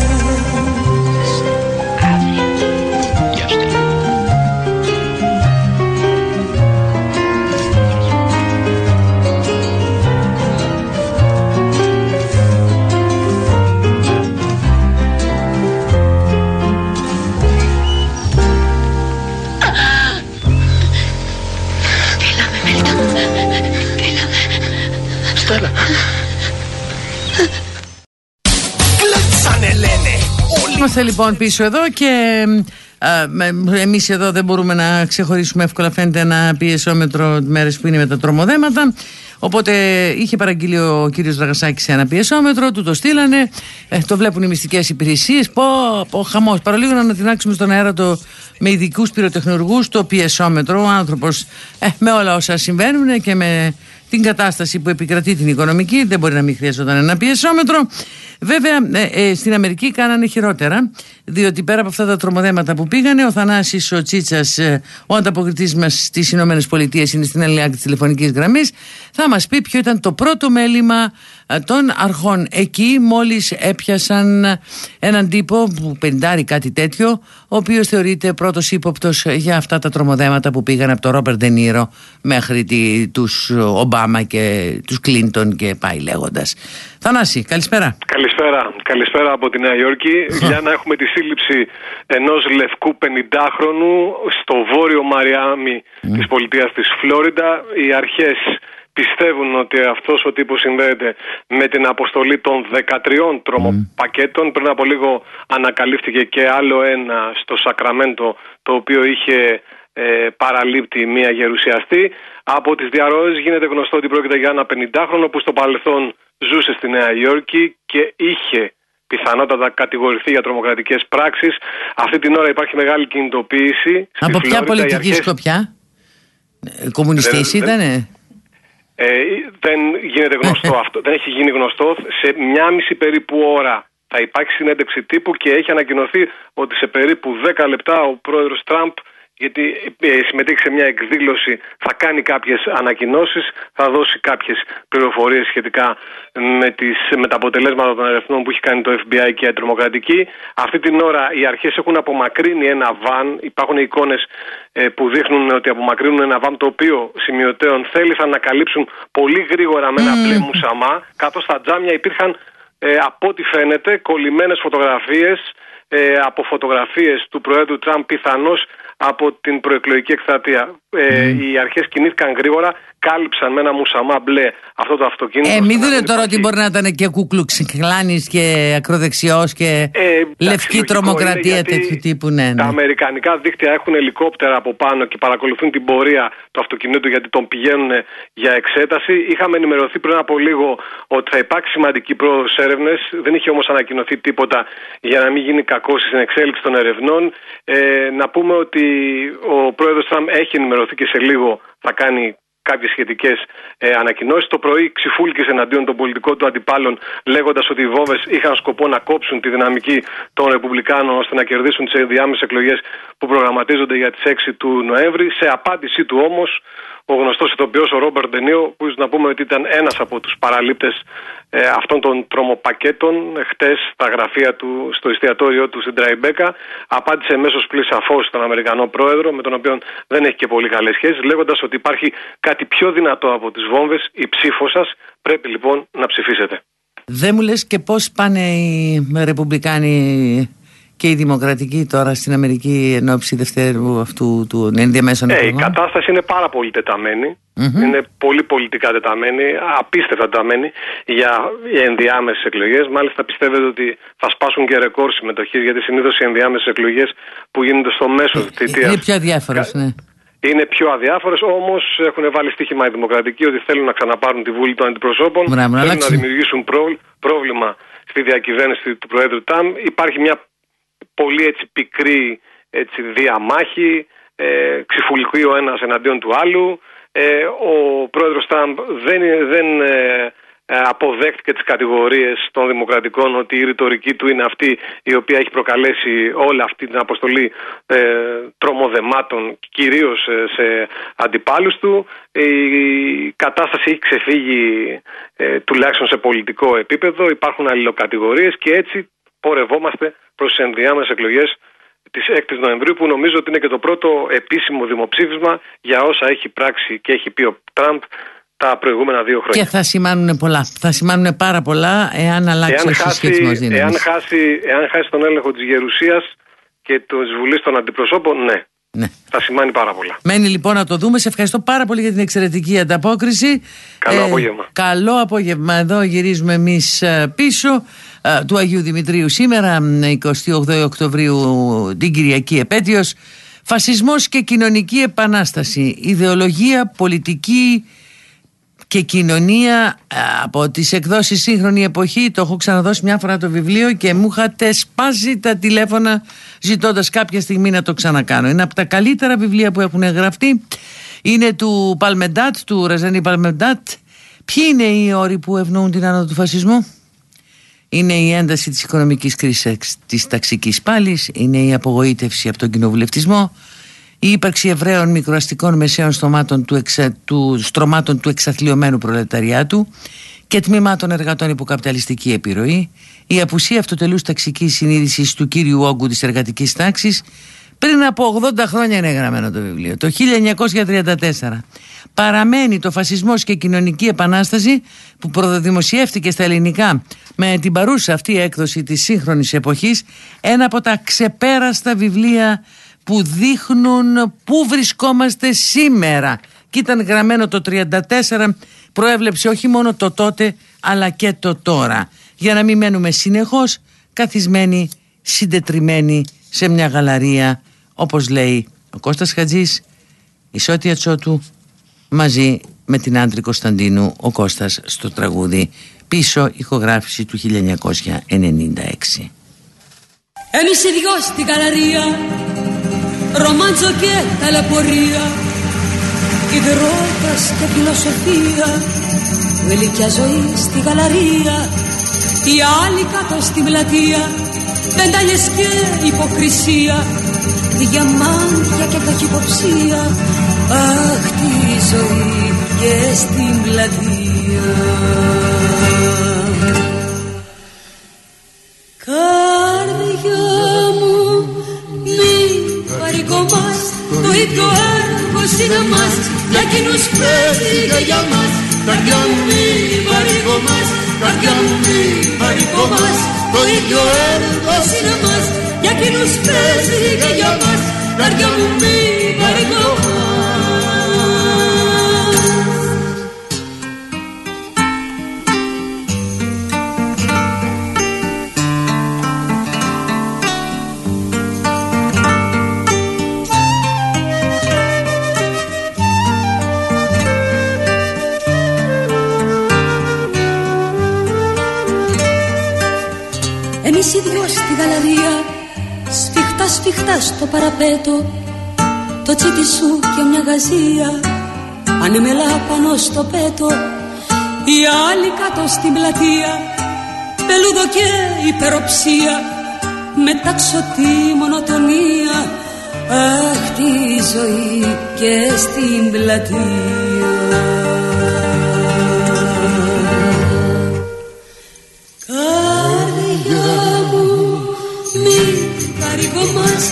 Είμαστε λοιπόν πίσω εδώ και ε, εμείς εδώ δεν μπορούμε να ξεχωρίσουμε εύκολα. Φαίνεται ένα πιεσόμετρο μέρες που είναι με τα τρομοδέματα. Οπότε είχε παραγγείλει ο κύριος Δραγασάκης ένα πιεσόμετρο του το στείλανε. Ε, το βλέπουν οι μυστικές υπηρεσίες. Πω, πω χαμός. Παρολίγο να ανατινάξουμε στον αέρα το με ειδικούς πυροτεχνουργούς το πιεσόμετρο. Ο άνθρωπος ε, με όλα όσα συμβαίνουν και με την κατάσταση που επικρατεί την οικονομική. Δεν μπορεί να μην χρειαζόταν ένα πιεσόμετρο. Βέβαια, ε, ε, στην Αμερική κάνανε χειρότερα, διότι πέρα από αυτά τα τρομοδέματα που πήγανε, ο Θανάσης ο Τσίτσας, ε, ο ανταποκριτής μας στις Ηνωμένες Πολιτείες, είναι στην άλλη άκρη της τηλεφωνικής γραμμής, θα μας πει ποιο ήταν το πρώτο μέλημα ε, των αρχών. Εκεί μόλις έπιασαν έναν τύπο που πεντάρει κάτι τέτοιο, ο οποίος θεωρείται πρώτος ύποπτος για αυτά τα τρομοδέματα που πήγαν από τον Ρόμπερ Ντενίρο μέχρι τη, τους Ομπάμα και τους Κλίντον και πάει λέγοντας. Θανάση, καλησπέρα. Καλησπέρα. Καλησπέρα από τη Νέα Υόρκη. Για να έχουμε τη σύλληψη ενός λευκού 50χρονου στο βόρειο Μαριάμι της πολιτείας της Φλόριντα. Οι αρχές πιστεύουν ότι αυτός ο τύπος συνδέεται με την αποστολή των 13 τρομοπακέτων. Πριν από λίγο ανακαλύφθηκε και άλλο ένα στο Σακραμέντο το οποίο είχε ε, παραλείπτει μία γερουσιαστή. Από τις διαρροές γίνεται γνωστό ότι πρόκειται για ένα 50χρονο που στο παρελθόν ζούσε στη Νέα Υόρκη και είχε πιθανότατα κατηγορηθεί για τρομοκρατικές πράξεις. Αυτή την ώρα υπάρχει μεγάλη κινητοποίηση. στη Από ποια Φλόριντα. Οι πολιτική αρχές- σκοπιά, Ε, κομμουνιστής Δεν- ήτανε; Ε, δεν γίνεται γνωστό αυτό. Δεν έχει γίνει γνωστό. Σε μια μισή περίπου ώρα θα υπάρξει συνέντευξη τύπου και έχει ανακοινωθεί ότι σε περίπου 10 λεπτά ο πρόεδρος Τραμπ γιατί ε, συμμετέχει σε μια εκδήλωση, θα κάνει κάποιες ανακοινώσεις, θα δώσει κάποιες πληροφορίες σχετικά με, τις, με τα αποτελέσματα των ερευνών που έχει κάνει το FBI και η τρομοκρατική. Αυτή την ώρα οι αρχές έχουν απομακρύνει ένα βαν, υπάρχουν εικόνες ε, που δείχνουν ότι απομακρύνουν ένα βαν το οποίο σημειωτέων θέλησαν να καλύψουν πολύ γρήγορα με ένα μπλε μουσαμά, καθώς στα τζάμια υπήρχαν ε, από ό,τι φαίνεται κολλημένες φωτογραφίες ε, από φωτογραφίες του Προέδρου Τραμπ πιθανώς από την προεκλογική εκστρατεία. Ε, Οι αρχές κινήθηκαν γρήγορα, κάλυψαν με ένα μουσαμά μπλε αυτό το αυτοκίνητο. Ε, μην ώστε να δούνε μην τώρα ότι υπάρχει- μπορεί να ήταν και κουκλουξικλάνη και ακροδεξιός και Ε, εντάξει, λευκή λογικό τρομοκρατία είναι γιατί τέτοιου τύπου. Ναι, Τα ναι. αμερικανικά δίκτυα έχουν ελικόπτερα από πάνω και παρακολουθούν την πορεία του αυτοκινήτου γιατί τον πηγαίνουν για εξέταση. Είχαμε ενημερωθεί πριν από λίγο ότι θα υπάρξει σημαντική πρόοδος έρευνες. Δεν είχε όμως ανακοινωθεί τίποτα για να μην γίνει κακό στην εξέλιξη των ερευνών. Ε, να πούμε ότι ο πρόεδρος Τραμπ έχει ενημερωθεί και σε λίγο θα κάνει κάποιες σχετικές ε, ανακοινώσεις. Το πρωί ξυφούληκε εναντίον των πολιτικών του αντιπάλων, λέγοντας ότι οι βόβες είχαν σκοπό να κόψουν τη δυναμική των Ρεπουμπλικάνων ώστε να κερδίσουν τις ενδιάμεσες εκλογές που προγραμματίζονται για τις 6 του Νοέμβρη. Σε απάντησή του όμως, ο γνωστός ηθοποιός ο Ρόμπερτ Ντενίο, που ίσως να πούμε ότι ήταν ένας από τους παραλήπτες ε, αυτών των τρομοπακέτων, χτες στα γραφεία του, στο εστιατόριό του στην Τραϊμπέκα, απάντησε μέσως πλήσαφώ στον Αμερικανό πρόεδρο, με τον οποίο δεν έχει και πολύ καλές σχέσεις, λέγοντας ότι υπάρχει κάτι πιο δυνατό από τις βόμβες, η ψήφος σας. Πρέπει λοιπόν να ψηφίσετε. Δεν μου λες και πώς πάνε οι Ρεπουμπλικάνοι και οι Δημοκρατικοί τώρα στην Αμερική εν ώψη δευτέρου αυτού του ενδιαμέσων Ε, η εκλογών. κατάσταση είναι πάρα πολύ τεταμένη. Μμμ. Είναι πολύ πολιτικά τεταμένη, απίστευτα τεταμένη για οι ενδιάμεσες εκλογές. Μάλιστα, πιστεύετε ότι θα σπάσουν και ρεκόρ συμμετοχής, γιατί συνήθως οι ενδιάμεσες εκλογές που γίνονται στο μέσο της θητείας Είναι πιο αδιάφορος, ναι. είναι πιο αδιάφορες. Όμως έχουν βάλει στοίχημα οι Δημοκρατικοί ότι θέλουν να ξαναπάρουν τη Βουλή των Αντιπροσώπων. Μπράβο, να θέλουν να αλλάξουν. δημιουργήσουν πρό- πρόβλημα στη διακυβέρνηση του Προέδρου Ταμ. Υπάρχει μια πολύ έτσι πικρή έτσι, διαμάχη. Ε, ξυφουλικοί ο ένας εναντίον του άλλου. Ε, ο πρόεδρος Τραμπ δεν, δεν ε, ε, αποδέχτηκε τις κατηγορίες των δημοκρατικών ότι η ρητορική του είναι αυτή η οποία έχει προκαλέσει όλη αυτή την αποστολή ε, τρομοδεμάτων κυρίως ε, σε αντιπάλους του. Η κατάσταση έχει ξεφύγει ε, τουλάχιστον σε πολιτικό επίπεδο. Υπάρχουν αλληλοκατηγορίες και έτσι πορευόμαστε προς τις ενδιάμεσες εκλογές της 6η Νοεμβρίου, που νομίζω ότι είναι και το πρώτο επίσημο δημοψήφισμα για όσα έχει πράξει και έχει πει ο Τραμπ τα προηγούμενα δύο χρόνια. Και θα σημάνουν πολλά. Θα σημάνουν πάρα πολλά εάν αλλάξει ο συσχετισμός εάν, δύναμης. χάσει, εάν χάσει τον έλεγχο της Γερουσίας και της Βουλής των Αντιπροσώπων, ναι, Ναι. θα σημάνει πάρα πολλά. Μένει λοιπόν να το δούμε. Σε ευχαριστώ πάρα πολύ για την εξαιρετική ανταπόκριση. Καλό απόγευμα. Καλό απόγευμα. Εδώ γυρίζουμε εμείς πίσω ε, του Αγίου Δημητρίου σήμερα, μ, 28 Οκτωβρίου, την Κυριακή επέτειος. Φασισμός και κοινωνική επανάσταση. Ιδεολογία, πολιτική και κοινωνία ε, από τις εκδόσεις σύγχρονη εποχή το έχω ξαναδώσει μια φορά το βιβλίο και μου είχατε σπάσει τα τηλέφωνα ζητώντας κάποια στιγμή να το ξανακάνω είναι από τα καλύτερα βιβλία που έχουν γραφτεί είναι του Παλμεντάτ του Ραζανή Παλμεντάτ ποιοι είναι οι όροι που ευνοούν την άνοδο του φασισμού; Είναι η ένταση της οικονομικής κρίσης της ταξικής πάλης είναι η απογοήτευση από τον κοινοβουλευτισμό η ύπαρξη ευραίων μικροαστικών μεσαίων στρωμάτων του, εξα, του, στρωμάτων του εξαθλειωμένου προλεταριάτου και τμήματων εργατών υποκαπιταλιστική επιρροή, η απουσία αυτοτελούς ταξικής συνείδησης του κύριου όγκου της εργατικής τάξης, πριν από 80 χρόνια είναι γραμμένο το βιβλίο, το 1934. Παραμένει το φασισμός και η κοινωνική επανάσταση που προδημοσιεύτηκε στα ελληνικά με την παρούσα αυτή έκδοση της σύγχρονης εποχής ένα από τα ξεπέραστα βιβλία που δείχνουν πού βρισκόμαστε σήμερα. Και ήταν γραμμένο το 34 προέβλεψε όχι μόνο το τότε αλλά και το τώρα. Για να μην μένουμε συνεχώς καθισμένοι συντετριμένοι σε μια γαλαρία όπως λέει ο Κώστας Χατζής η Σώτια Τσότου μαζί με την Άντρη Κωνσταντίνου ο Κώστας στο τραγούδι πίσω ηχογράφηση του 1996 Εμείς οι δυο στην καλαρία Ρομάντζο και ταλαιπωρία. Ιδρώτας και φιλοσοφία Γλυκιά ζωή στη γαλαρία. Οι άλλοι κάτω στην πλατεία Πεντάλιες και υποκρισία Διαμάντια και καχυποψία Αχ τη ζωή και στην πλατεία Καρδιά μου μη παρικομάς. Το ίδιο έργο είναι μας Για εκείνους παίζει και για μας. Καρδιά μου μη παρικομάς. Καρδιά μου μη παρικομάς Το ίδιο έργο είναι μας Για εκείνους παίζει και για μας Καρδιά μου εμείς οι δυο στη γαλαρία Σφιχτά σφιχτά στο παραπέτο Το τσίτι σου και μια γαζία Ανεμελά πάνω στο πέτο. Οι άλλοι κάτω στην πλατεία Πελούδο και υπεροψία. Μεταξωτή μονοτονία Αχ τη ζωή και στην πλατεία. Καρδιά μου μη παρηγομάς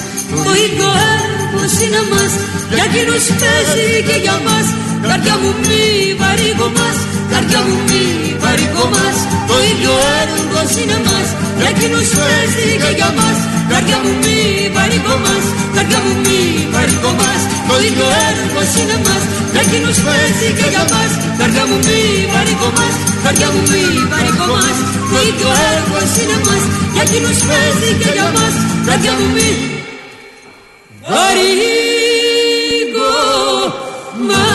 Το ίδιο έργο είναι μας Για εκείνους παίζει και για μας Καρδιά μου μη παρηγομάς Καρδιά μου μη παρηγομάς Το ίδιο έργο είναι μας. Για εκείνους παίζει και για μας. Καρδιά μου μη παρηγομάς. Καρδιά μου μη παρηγομάς. Το ίδιο έργος είναι μας. Για εκείνους παίζει και για μας. Καρδιά μου μη παρηγομάς. Καρδιά μου μη παρηγομάς. Το ίδιο έργος είναι μας. Για εκείνους παίζει και για μας. Καρδιά μου μη. Κλέψανε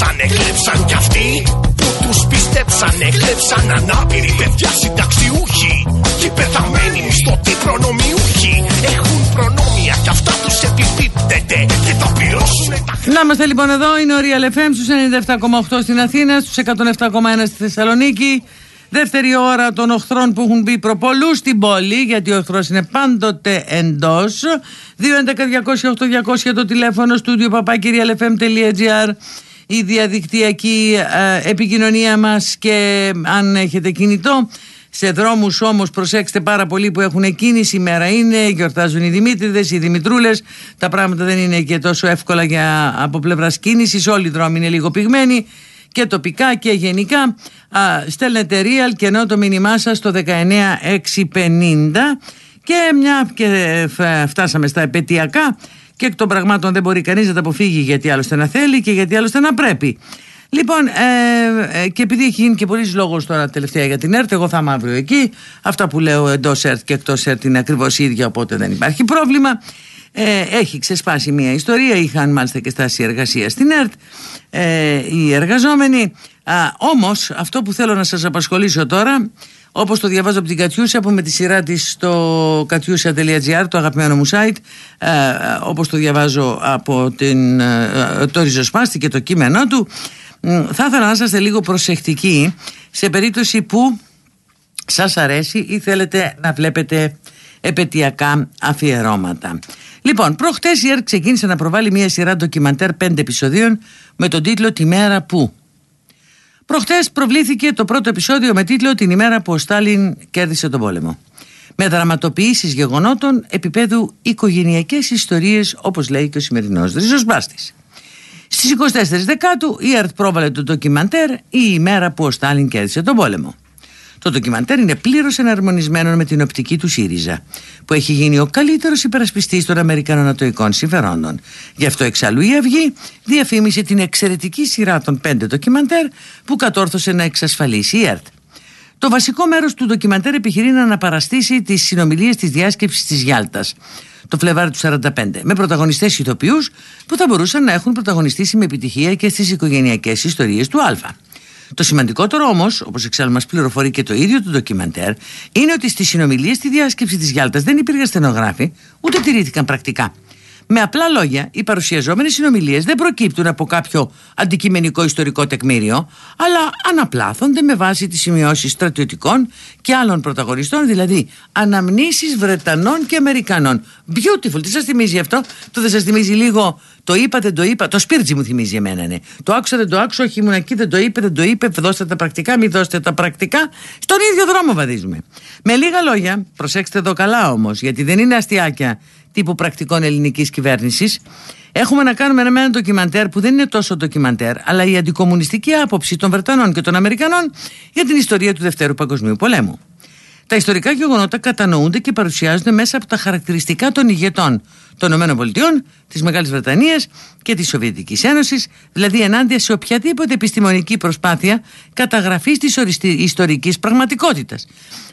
μας κλέψανε Κλέψαν κι αυτοί που τους πιστέψανε Κλέψαν ανάπηροι παιδιά συνταξιούχοι Και πεθαμένοι μισθωτοί προνομιούχοι Έχουν προνόμια κι αυτά τους επιπίπτεται Και θα πληρώσουν τα Να είμαστε λοιπόν εδώ, είναι ο Real FM στους 97,8 στην Αθήνα, στους 107,1 στη Θεσσαλονίκη. Δεύτερη ώρα των οχθρών που έχουν μπει προπολού στην πόλη, γιατί ο οχθρός είναι πάντοτε εντός. 211-200-8200 το τηλέφωνο, στούντιο παπάκυριαλεφm.gr η διαδικτυακή ε, επικοινωνία μας και αν έχετε κινητό. Σε δρόμους όμως προσέξτε πάρα πολύ που έχουν κίνηση. Η μέρα είναι, γιορτάζουν οι Δημήτριδες, οι Δημητρούλες. Τα πράγματα δεν είναι και τόσο εύκολα για, από πλευράς κίνησης. Όλοι οι δρόμοι είναι λίγο πυγμένοι και τοπικά και γενικά. Α, στέλνετε real και ενώ το μήνυμά σας στο 19650 και μια και φ- φτάσαμε στα επαιτειακά και εκ των πραγμάτων δεν μπορεί κανείς να τα αποφύγει γιατί άλλωστε να θέλει και γιατί άλλωστε να πρέπει. Λοιπόν, ε, ε, και επειδή έχει γίνει και πολλής λόγος τώρα τελευταία για την ΕΡΤ, εγώ θα είμαι αύριο εκεί. Αυτά που λέω εντός ΕΡΤ και εκτός ΕΡΤ είναι ακριβώς ίδια, οπότε δεν υπάρχει πρόβλημα. Ε, έχει ξεσπάσει μια ιστορία. Είχαν μάλιστα και στάση εργασία στην ΕΡΤ ε, οι εργαζόμενοι. Όμως, αυτό που θέλω να σας απασχολήσω τώρα, όπως το διαβάζω από την Κατιούσα, που με τη σειρά της στο κατιούσα.gr, το αγαπημένο μου site, ε, όπως το διαβάζω από την, ε, το ριζοσπάστη και το κείμενό του, μ, θα ήθελα να είσαστε λίγο προσεκτικοί σε περίπτωση που σας αρέσει ή θέλετε να βλέπετε επαιτειακά αφιερώματα. Λοιπόν, προχτές η ΕΡΤ ξεκίνησε να προβάλλει μια σειρά ντοκιμαντέρ πέντε επεισοδίων με τον τίτλο «Τη μέρα που». Προχτές προβλήθηκε το πρώτο επεισόδιο με τίτλο «Την ημέρα που ο Στάλιν κέρδισε τον πόλεμο». Με δραματοποιήσεις γεγονότων επίπεδου οικογενειακές ιστορίες όπως λέει και ο σημερινός ριζοσπάστης. Στις 24 Δεκάτου η ΕΡΤ πρόβαλε το ντοκιμαντέρ «Η ημέρα που ο Στάλιν κέρδισε τον πόλεμο». Το ντοκιμαντέρ είναι πλήρως εναρμονισμένο με την οπτική του ΣΥΡΙΖΑ, που έχει γίνει ο καλύτερος υπερασπιστής των Αμερικανονατοικών συμφερόντων. Γι' αυτό εξάλλου η Αυγή διαφήμισε την εξαιρετική σειρά των πέντε ντοκιμαντέρ που κατόρθωσε να εξασφαλίσει η ΕΡΤ. Το βασικό μέρος του ντοκιμαντέρ επιχειρεί να αναπαραστήσει τις συνομιλίες της διάσκεψης της Γιάλτας το Φλεβάρι του 45, με πρωταγωνιστές ηθοποιούς που θα μπορούσαν να έχουν πρωταγωνιστήσει με επιτυχία και στις οικογενειακές ιστορίες του Α. Το σημαντικότερο όμως, όπως εξάλλου μας πληροφορεί και το ίδιο το ντοκιμαντέρ, είναι ότι στις συνομιλίες στη διάσκεψη της Γιάλτας δεν υπήρχαν στενογράφοι, ούτε τηρήθηκαν πρακτικά. Με απλά λόγια, οι παρουσιαζόμενες συνομιλίες δεν προκύπτουν από κάποιο αντικειμενικό ιστορικό τεκμήριο, αλλά αναπλάθονται με βάση τις σημειώσεις στρατιωτικών και άλλων πρωταγωνιστών, δηλαδή αναμνήσεις Βρετανών και Αμερικανών. Beautiful, τι σας θυμίζει αυτό, το δεν σας θυμίζει λίγο το είπα, δεν το είπα. Το σπίρτζι μου θυμίζει εμένα, ναι. Το άκουσα, δεν το άκουσα. Όχι, ήμουν εκεί, δεν το είπε, δεν το είπε. Δώστε τα πρακτικά, μην δώσετε τα πρακτικά. Στον ίδιο δρόμο βαδίζουμε. Με λίγα λόγια, προσέξτε εδώ καλά όμως, γιατί δεν είναι αστιάκια τύπου πρακτικών ελληνικής κυβέρνησης. Έχουμε να κάνουμε ένα, με ένα ντοκιμαντέρ που δεν είναι τόσο ντοκιμαντέρ, αλλά η αντικομουνιστική άποψη των Βρετανών και των Αμερικανών για την ιστορία του Δευτέρου Παγκοσμίου Πολέμου. Τα ιστορικά γεγονότα κατανοούνται και παρουσιάζονται μέσα από τα χαρακτηριστικά των ηγετών των ΗΠΑ, της Μεγάλης Βρετανίας και της Σοβιετικής Ένωσης, δηλαδή ενάντια σε οποιαδήποτε επιστημονική προσπάθεια καταγραφής της ιστορικής πραγματικότητας.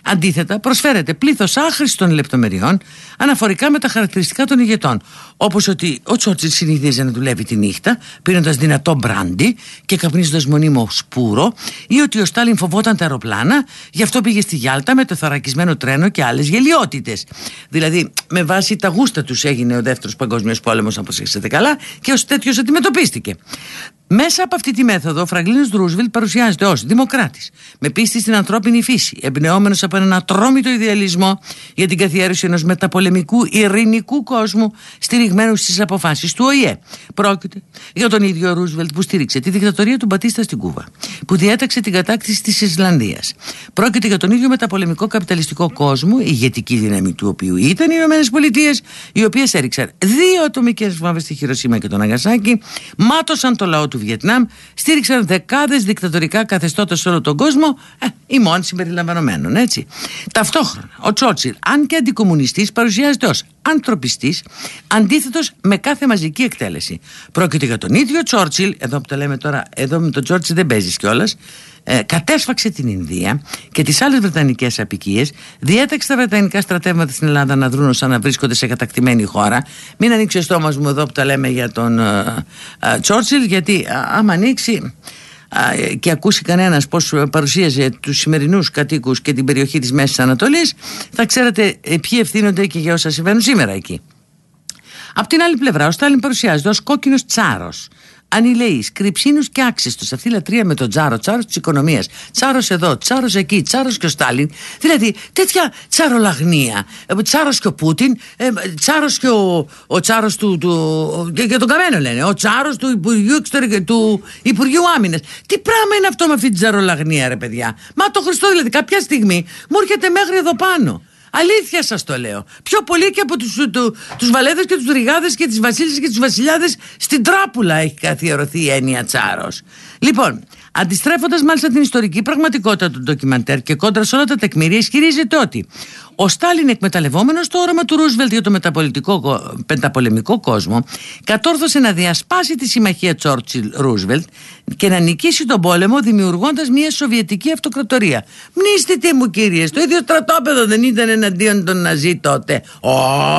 Αντίθετα, προσφέρεται πλήθος άχρηστων λεπτομεριών αναφορικά με τα χαρακτηριστικά των ηγετών. Όπως ότι ο Τσόρτσιλ συνηθίζει να δουλεύει τη νύχτα, πίνοντας δυνατό μπράντι και καπνίζοντας μονίμως πούρο, ή ότι ο Στάλιν φοβόταν τα αεροπλάνα, γι' αυτό πήγε στη Γιάλτα με το θωρακισμένο τρένο και άλλες γελοιότητες. Δηλαδή, με βάση τα γούστα τους έγινε ο δεύτερος παγκόσμιος πόλεμος, όπως ξέρετε καλά, και ως τέτοιος αντιμετωπίστηκε. Μέσα από αυτή τη μέθοδο, ο Φραγκλίνος Ρούσβελτ παρουσιάζεται ως δημοκράτης, με πίστη στην ανθρώπινη φύση, εμπνεόμενος από έναν ατρόμητο ιδεαλισμό για την καθιέρωση ενός μεταπολεμικού ειρηνικού κόσμου, στηριγμένου στις αποφάσεις του ΟΗΕ. Πρόκειται για τον ίδιο Ρούσβελτ που στήριξε τη δικτατορία του Μπατίστα στην Κούβα, που διέταξε την κατάκτηση της Ισλανδίας. Πρόκειται για τον ίδιο μεταπολεμικό καπιταλιστικό κόσμο, η ηγετική δύναμη του οποίου ήταν οι ΗΠΑ, οι οποίες έριξαν δύο ατομικές βόμβε στη Χειροσύμα και τον Αγασάκη, μάτωσαν το λαό του Βιετνάμ, στήριξαν δεκάδες δικτατορικά καθεστώτα σε όλο τον κόσμο, ε, ημών συμπεριλαμβανομένων, έτσι. Ταυτόχρονα, ο Τσότσιλ, αν και αντικομουνιστής, παρουσιάζεται ως ανθρωπιστής, αντίθετος με κάθε μαζική εκτέλεση. Πρόκειται για τον ίδιο Τσόρτσιλ, εδώ που το λέμε τώρα, εδώ με τον Τσόρτσιλ δεν παίζεις κιόλας, ε, κατέσφαξε την Ινδία και τις άλλες βρετανικές απικίες. Διέταξε τα βρετανικά στρατεύματα στην Ελλάδα να δρούν σαν να βρίσκονται σε κατακτημένη χώρα. Μην ανοίξει ο στόμας μου εδώ που τα λέμε για τον Τσόρτσιλ γιατί άμα ανοίξει και ακούσει κανένας πώς παρουσίαζε τους σημερινούς κατοίκους και την περιοχή της Μέσης Ανατολής, θα ξέρετε ε, ποιοι ευθύνονται και για όσα συμβαίνουν σήμερα εκεί. Απ' την άλλη πλευρά, ο Στάλιν παρουσιάζεται ως κόκκινος τσάρος ανηλεή, κρυψίνου και άξιστος. Αυτή η λατρεία με τον Τσάρο, Τσάρος της οικονομίας. Τσάρος εδώ, Τσάρος εκεί, Τσάρος και ο Στάλιν. Δηλαδή τέτοια τσαρολαγνία. Ε, τσάρος και ο Πούτιν, ε, Τσάρος και ο, ο Τσάρος του. του και, και τον Καμένο λένε. Ο Τσάρος του Υπουργείου, του Υπουργείου Άμυνας. Τι πράγμα είναι αυτό με αυτή την τσαρολαγνία, ρε παιδιά; Μα το Χριστό δηλαδή κάποια στιγμή μου έρχεται μέχρι εδώ πάνω. Αλήθεια σας το λέω. Πιο πολύ και από τους του, τους βαλέδες και τους ριγάδες και τις βασίλισσες και τους βασιλιάδες στην τράπουλα έχει καθιερωθεί η έννοια τσάρος. Λοιπόν, Αντιστρέφοντας μάλιστα την ιστορική πραγματικότητα του ντοκιμαντέρ και κόντρα σε όλα τα τεκμήρια, ισχυρίζεται ότι ο Στάλιν, εκμεταλλευόμενος το όραμα του Ρούσβελτ για το μεταπολεμικό κόσμο, κατόρθωσε να διασπάσει τη συμμαχία Τσόρτσιλ Ρούσβελτ και να νικήσει τον πόλεμο, δημιουργώντας μια Σοβιετική αυτοκρατορία. Μνήστε μου, κύριε, το ίδιο στρατόπεδο δεν ήταν εναντίον των Ναζί τότε.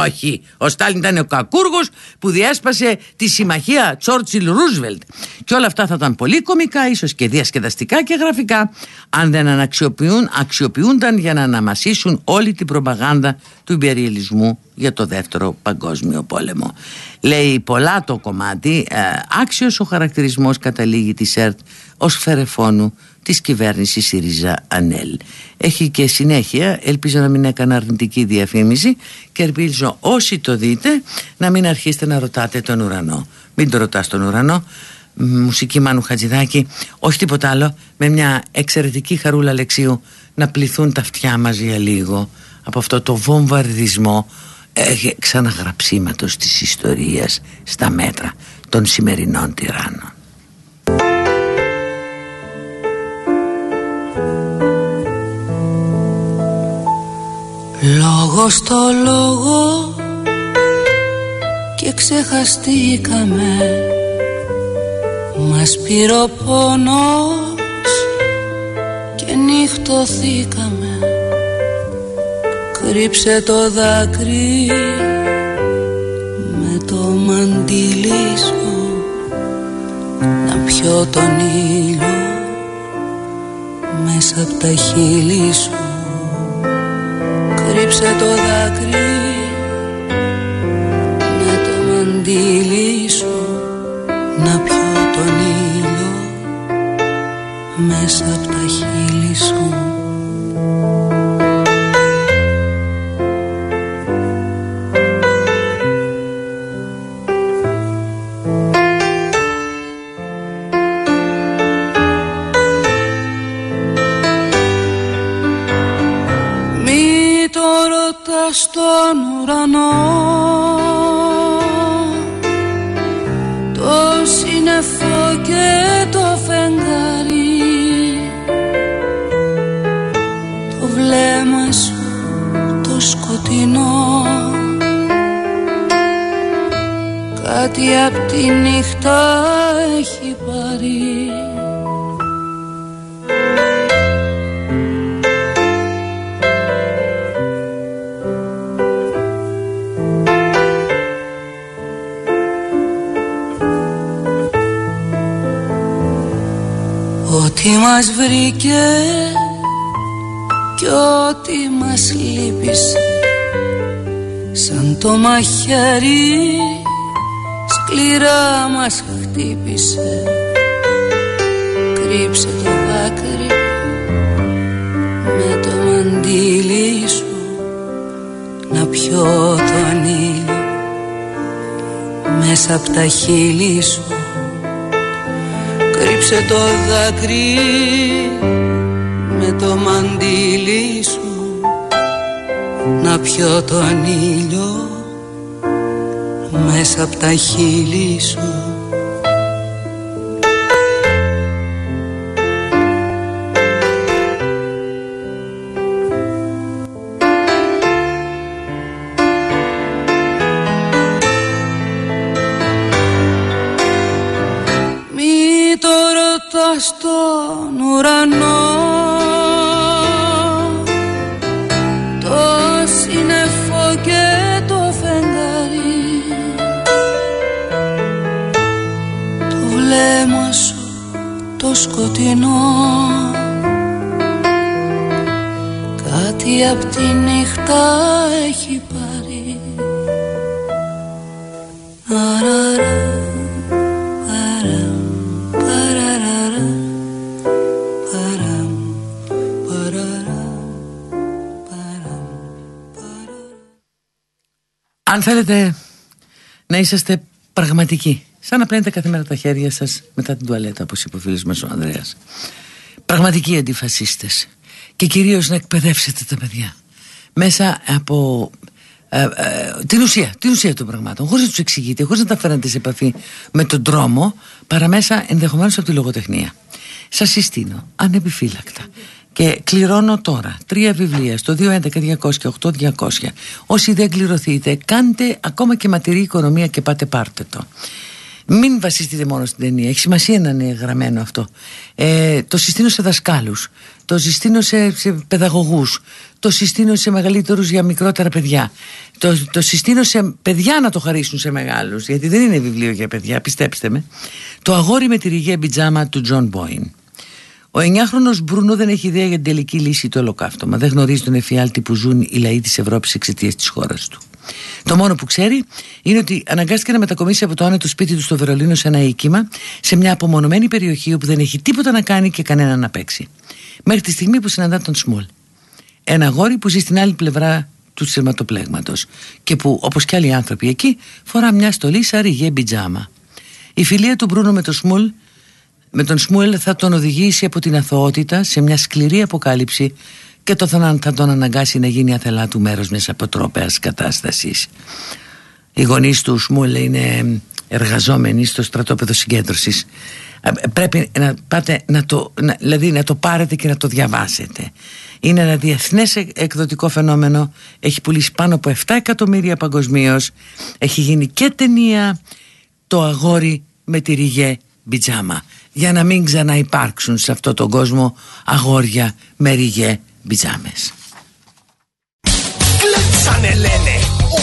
Όχι. Ο Στάλιν ήταν ο κακούργος που διάσπασε τη συμμαχία Τσόρτσιλ Ρούσβελτ. Και όλα αυτά θα ήταν πολύ κομικά, ίσως και διασκεδαστικά και γραφικά, αν δεν αναξιοποιούν, αξιοποιούνταν για να αναμασίσουν όλη την προπαγάνδα του υπεριαλισμού για το δεύτερο παγκόσμιο πόλεμο. Λέει πολλά το κομμάτι, ε, άξιος ο χαρακτηρισμός καταλήγει της ΕΡΤ ως φερεφόνου της κυβέρνησης ΣΥΡΙΖΑ ΑΝΕΛ. Έχει και συνέχεια, ελπίζω να μην έκανα αρνητική διαφήμιση και ελπίζω όσοι το δείτε να μην αρχίσετε να ρωτάτε τον ουρανό. Μην το ρωτάς τον ουρανό, μουσική Μάνου Χατζηδάκη, όχι τίποτα άλλο, με μια εξαιρετική χαρούλα λεξίου να πληθούν τα αυτιά μας για λίγο από αυτό το βομβαρδισμό ξαναγραψίματος της ιστορίας στα μέτρα των σημερινών τυράννων. Λόγο στο λόγο και ξεχαστήκαμε Μας πήρε ο πόνος και νυχτωθήκαμε Κρύψε το δάκρυ με το μαντίλι σου Να πιω τον ήλιο μέσα από τα χείλη σου. Κρύψε το δάκρυ με το μαντίλι σου Να πιω τον ήλιο μέσα από τα χείλη σου στον ουρανό. Το σύννεφο και το φεγγάρι. Το βλέμμα σου το σκοτεινό. Κάτι απ' τη νύχτα έχει πάρει. Ό,τι μας βρήκε κι ό,τι μας λύπησε σαν το μαχαίρι σκληρά μας χτύπησε. Κρύψε το δάκρυ με το μαντίλι σου να πιω τον ήλιο μέσα από τα χείλη σου κρύψε το δάκρυ με το μαντίλι σου. Να πιω τον ήλιο μέσα από τα χείλη σου σκοτεινό Κάτι απ' τη νύχτα έχει πάρει. Αραρα, παραμ, παραραρα, παραμ, παραρα, Αν θέλετε να είσαστε πραγματικοί, σαν να πλένετε κάθε μέρα τα χέρια σας μετά την τουαλέτα, όπως είπε ο φίλος μας ο Ανδρέας. Πραγματικοί αντιφασίστες. Και κυρίως να εκπαιδεύσετε τα παιδιά. Μέσα από ε, ε, την ουσία, την ουσία των πραγμάτων. Χωρίς να τους εξηγείτε, χωρίς να τα φέρετε σε επαφή με τον τρόμο, παρά μέσα ενδεχομένως από τη λογοτεχνία. Σας συστήνω, ανεπιφύλακτα. Και κληρώνω τώρα τρία βιβλία στο 211-200-8200. Όσοι δεν κληρωθείτε, κάντε ακόμα και αιματηρή οικονομία και πάτε πάρτε το. Μην βασιστείτε μόνο στην ταινία. Έχει σημασία να είναι γραμμένο αυτό. Ε, το συστήνω σε δασκάλους. Το συστήνω σε, σε παιδαγωγούς. Το συστήνω σε μεγαλύτερους για μικρότερα παιδιά. Το, το συστήνω σε παιδιά να το χαρίσουν σε μεγάλους. Γιατί δεν είναι βιβλίο για παιδιά, πιστέψτε με. Το αγόρι με τη ριγέ πιτζάμα του Τζον Μπόιν. Ο 9χρονος Μπρούνο δεν έχει ιδέα για την τελική λύση του ολοκαυτώματος. Δεν γνωρίζει τον εφιάλτη που ζουν οι λαοί της Ευρώπης εξαιτίας της χώρας του. Το μόνο που ξέρει είναι ότι αναγκάστηκε να μετακομίσει από το άνετο σπίτι του στο Βερολίνο σε ένα οίκημα, σε μια απομονωμένη περιοχή όπου δεν έχει τίποτα να κάνει και κανένα να παίξει. Μέχρι τη στιγμή που συναντά τον Σμολ. Ένα αγόρι που ζει στην άλλη πλευρά του σειρματοπλέγματο και που, όπως και άλλοι άνθρωποι εκεί, φορά μια στολή σαν ριγέ μπιτζάμα. Η φιλία του Μπρούνο με τον Σμουλ με τον Σμουέλ θα τον οδηγήσει από την αθωότητα σε μια σκληρή αποκάλυψη και το θα τον αναγκάσει να γίνει αθελά του μέρος μιας αποτρόπαιας κατάστασης. Οι γονείς τους Σμουέλ είναι εργαζόμενοι στο στρατόπεδο συγκέντρωσης. Πρέπει να πάτε να το, να, δηλαδή να το πάρετε και να το διαβάσετε. Είναι ένα διεθνές εκδοτικό φαινόμενο. Έχει πουλήσει πάνω από 7 εκατομμύρια παγκοσμίως. Έχει γίνει και ταινία το αγόρι με τη ριγέ μπιτζάμα για να μην ξαναυπάρξουν σε αυτόν τον κόσμο αγόρια με ριγέ μπιτζάμες.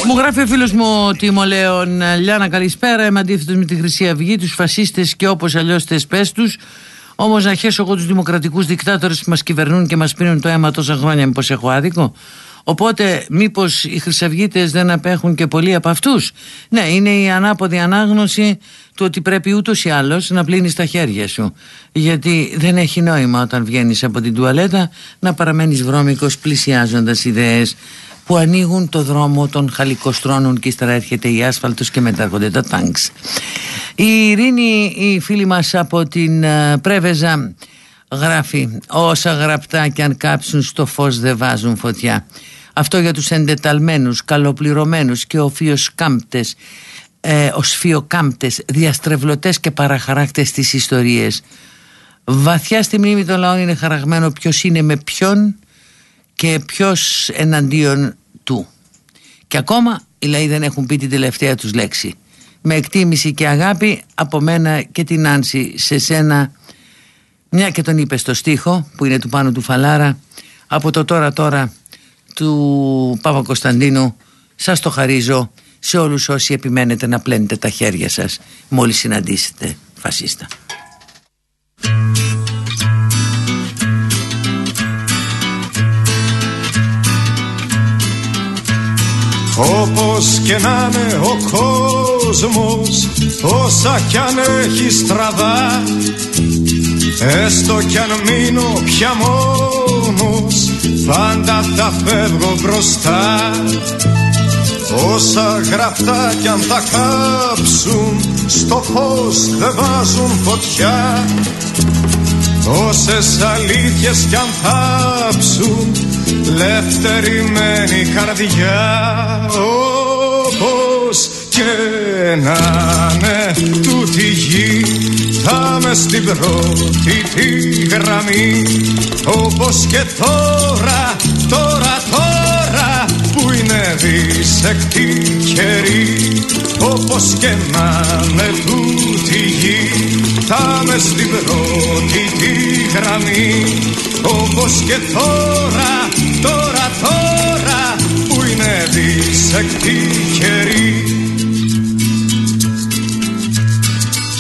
Μου γράφει ο φίλος μου ο Τιμολέων Λιάνα καλησπέρα. Είμαι αντίθετος με τη Χρυσή Αυγή Τους φασίστες και όπως αλλιώς θες πες τους. Όμως να χέσω εγώ τους δημοκρατικούς δικτάτορες Που μας κυβερνούν και μας πίνουν το αίμα τόσα χρόνια Μήπως έχω άδικο Οπότε μήπως οι χρυσαυγίτες δεν απέχουν και πολλοί από αυτούς; Ναι είναι η ανάποδη ανάγνωση του ότι πρέπει ούτως ή άλλως να πλύνεις τα χέρια σου γιατί δεν έχει νόημα όταν βγαίνεις από την τουαλέτα να παραμένεις βρώμικος πλησιάζοντας ιδέες που ανοίγουν το δρόμο των χαλικοστρώνων και ύστερα έρχεται η άσφαλτος και μετά έρχονται τα τάγκς. Η Ειρήνη, η φίλη μας από την uh, Πρέβεζα γράφει όσα γραπτά και αν κάψουν στο φως δεν βάζουν φωτιά. Αυτό για τους εντεταλμένους, καλοπληρωμένους και οφιοσκάμπτες ε, οσφιοκάμπτες, διαστρεβλωτές και παραχαράκτες της ιστορίες. Βαθιά στη μνήμη των λαών είναι χαραγμένο ποιος είναι με ποιον και ποιος εναντίον του. Και ακόμα οι λαοί δεν έχουν πει την τελευταία τους λέξη. με εκτίμηση και αγάπη από μένα και την Άνση σε σένα μια και τον είπες στο στίχο που είναι του πάνω του Φαλάρα από το τώρα τώρα του Πάπα Κωνσταντίνου σας το χαρίζω σε όλους όσοι επιμένετε να πλένετε τα χέρια σας μόλις συναντήσετε φασίστα. Όπως και να είναι ο κόσμος Όσα κι αν έχει στραβά Έστω κι αν μείνω πια μόνος Πάντα θα φεύγω μπροστά. Όσα γραφτά κι αν θα κάψουν Στο φως δεν βάζουν φωτιά. Όσες αλήθειες κι αν θάψουν Λευτερημένη καρδιά. Όπως και να είναι τούτη γη Θα με στην πρώτη τη γραμμή. Όπως και τώρα, τώρα, τώρα Που είναι δυσεκτή καιρή. Όπως και να είναι τούτη γη Θα με στην πρώτη τη γραμμή. Όπως και τώρα, τώρα, τώρα Που είναι δυσεκτή καιρή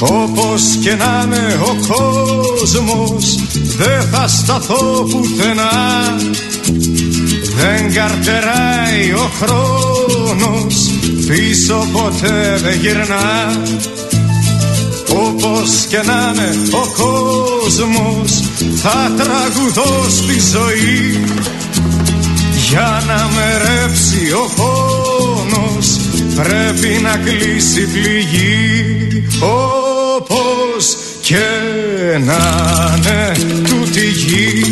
Όπως και να είναι ο κόσμος Δεν θα σταθώ πουθενά. Δεν καρτεράει ο χρόνος Πίσω ποτέ δεν γυρνά. Όπως και να είναι ο κόσμος Θα τραγουδώ στη ζωή. Για να με ρέψει ο πόνος Πρέπει να κλείσει πληγή. Όπως και να είναι τούτη γη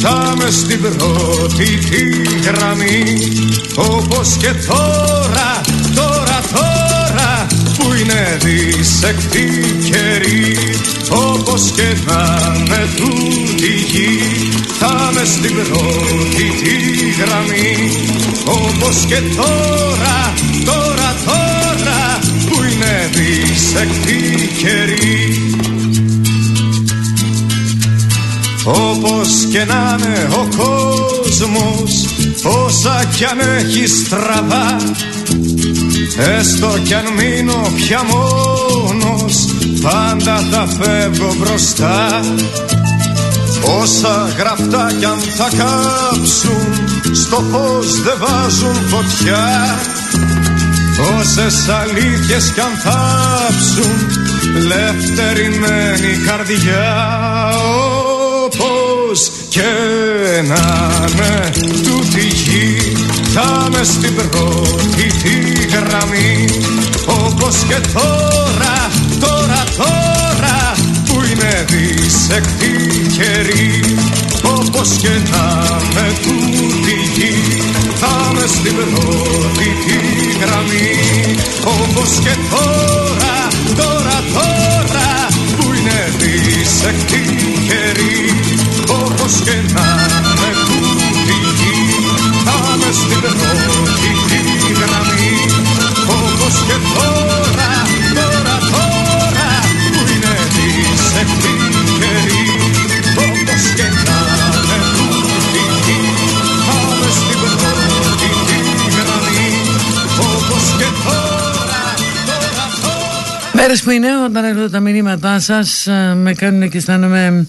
Θα με στην πρώτη τη γραμμή. Όπως και τώρα, τώρα, τώρα Που είναι δυσεκτή καιρή. Όπως και να είναι τούτη γη Θα με στην πρώτη τη γραμμή. Όπως και τώρα, τώρα, τώρα Που είναι δυσεκτή καιρή όπως και να είναι ο κόσμος Όσα κι αν έχει στραβά Έστω κι αν μείνω πια μόνος Πάντα θα φεύγω μπροστά. Όσα γραφτά κι αν θα κάψουν Στο φως δεν βάζουν φωτιά. Όσες αλήθειες κι αν θάψουν Λευτερημένη καρδιά. Όπως και να είναι τούτη γη Θα με στην πρώτη τη γραμμή. Όπως και τώρα, τώρα, τώρα Που είναι δυσεκτή καιρή. Όπως και να με τούτη γη Θα με στην πρώτη τη γραμμή. Όπως και τώρα, τώρα, τώρα Που είναι δυσεκτή καιρή Όπως και να με τούτη γη Θα με στην Μέρες που είναι όταν έρχονται τα μηνύματά σας ε, με κάνουν και αισθάνομαι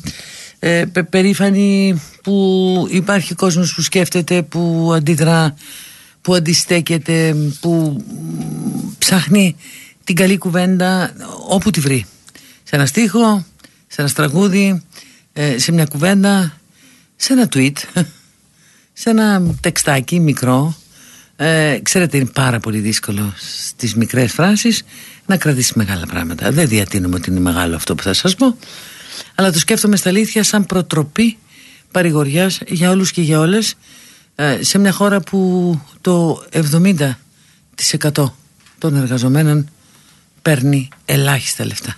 ε, πε- περήφανη που υπάρχει κόσμος που σκέφτεται, που αντιδρά, που αντιστέκεται, που μ, ψάχνει την καλή κουβέντα όπου τη βρει. Σε ένα στίχο, σε ένα τραγούδι, ε, σε μια κουβέντα, σε ένα tweet, σε ένα τεξτάκι μικρό. Ε, ξέρετε είναι πάρα πολύ δύσκολο στις μικρές φράσεις να κρατήσει μεγάλα πράγματα. Δεν διατείνουμε ότι είναι μεγάλο αυτό που θα σας πω. Αλλά το σκέφτομαι στα αλήθεια σαν προτροπή παρηγοριάς για όλους και για όλες ε, σε μια χώρα που το 70% των εργαζομένων παίρνει ελάχιστα λεφτά.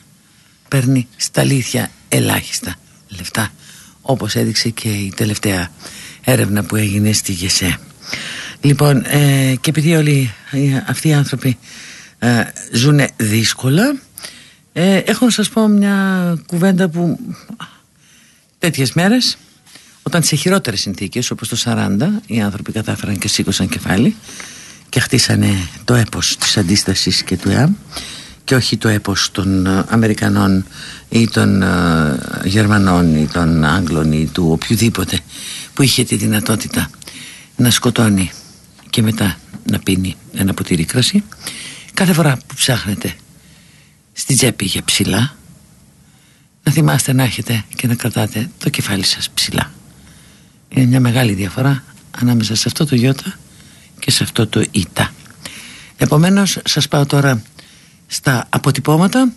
Παίρνει στα αλήθεια ελάχιστα λεφτά όπως έδειξε και η τελευταία έρευνα που έγινε στη ΓΕΣΕ. Λοιπόν, ε, και επειδή όλοι ε, αυτοί οι άνθρωποι ε, ζουν δύσκολα. Ε, έχω να σας πω μια κουβέντα που τέτοιες μέρες όταν σε χειρότερες συνθήκες όπως το 40 οι άνθρωποι κατάφεραν και σήκωσαν κεφάλι και χτίσανε το έπος της αντίστασης και του ΕΑΜ και όχι το έπος των ε, Αμερικανών ή των ε, Γερμανών ή των Άγγλων ή του οποιοδήποτε που είχε τη δυνατότητα να σκοτώνει και μετά να πίνει ένα ποτήρι κρασί κάθε φορά που ψάχνετε στη τσέπη για ψηλά. Να θυμάστε να έχετε και να κρατάτε το κεφάλι σας ψηλά. Είναι μια μεγάλη διαφορά ανάμεσα σε αυτό το γιώτα και σε αυτό το ΙΤΑ επομένως σας πάω τώρα στα αποτυπώματα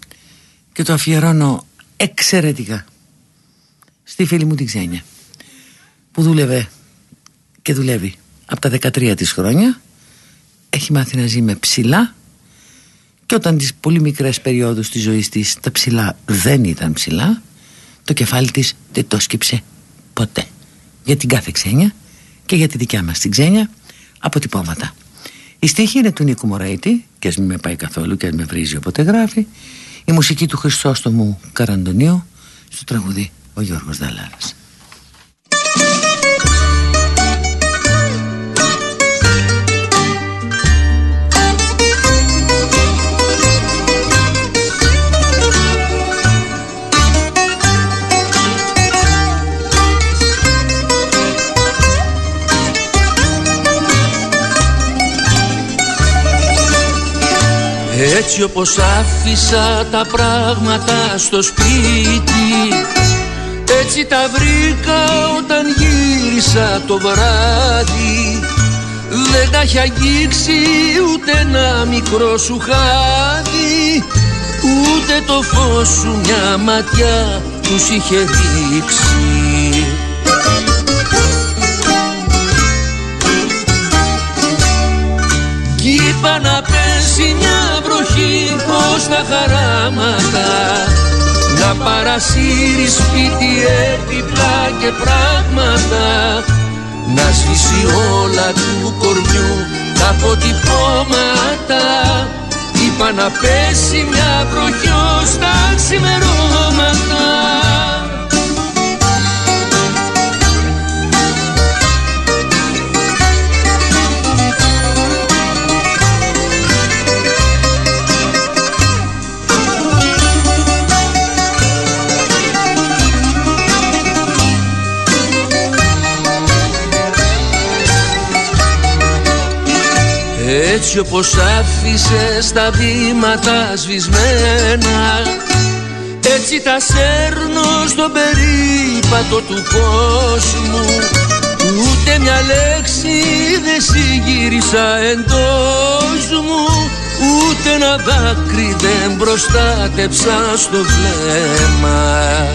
και το αφιερώνω εξαιρετικά στη φίλη μου την Ξένια που δούλευε και δουλεύει από τα 13 της χρόνια. Έχει μάθει να ζει με ψηλά και όταν τις πολύ μικρές περιόδους της ζωής της τα ψηλά δεν ήταν ψηλά το κεφάλι της δεν το σκύψε ποτέ. Για την κάθε ξένια και για τη δικιά μας την ξένια αποτυπώματα. Η στίχη είναι του Νίκου Μωραίτη και ας μην με πάει καθόλου και ας με βρίζει όποτε γράφει. Η μουσική του Χριστόστομου Καραντονίου στο τραγουδί ο Γιώργος Δαλάρας Έτσι όπως άφησα τα πράγματα στο σπίτι Έτσι τα βρήκα όταν γύρισα το βράδυ. Δεν τα έχει αγγίξει ούτε ένα μικρό σου χάδι Ούτε το φως σου μια ματιά τους είχε ρίξει Κι είπα να πέσει μια βροχή πως τα χαράματα Να παρασύρει σπίτι έπιπλα και πράγματα. Να σβήσει όλα του κορμιού τα αποτυπώματα. Είπα να πέσει μια βροχή ως τα ξημερώματα Έτσι όπως άφησες τα βήματα σβησμένα. Έτσι τα σέρνω στον περίπατο του κόσμου. Ούτε μια λέξη δεν συγύρισα εντός μου. Ούτε ένα δάκρυ δεν προστάτεψα στο βλέμμα.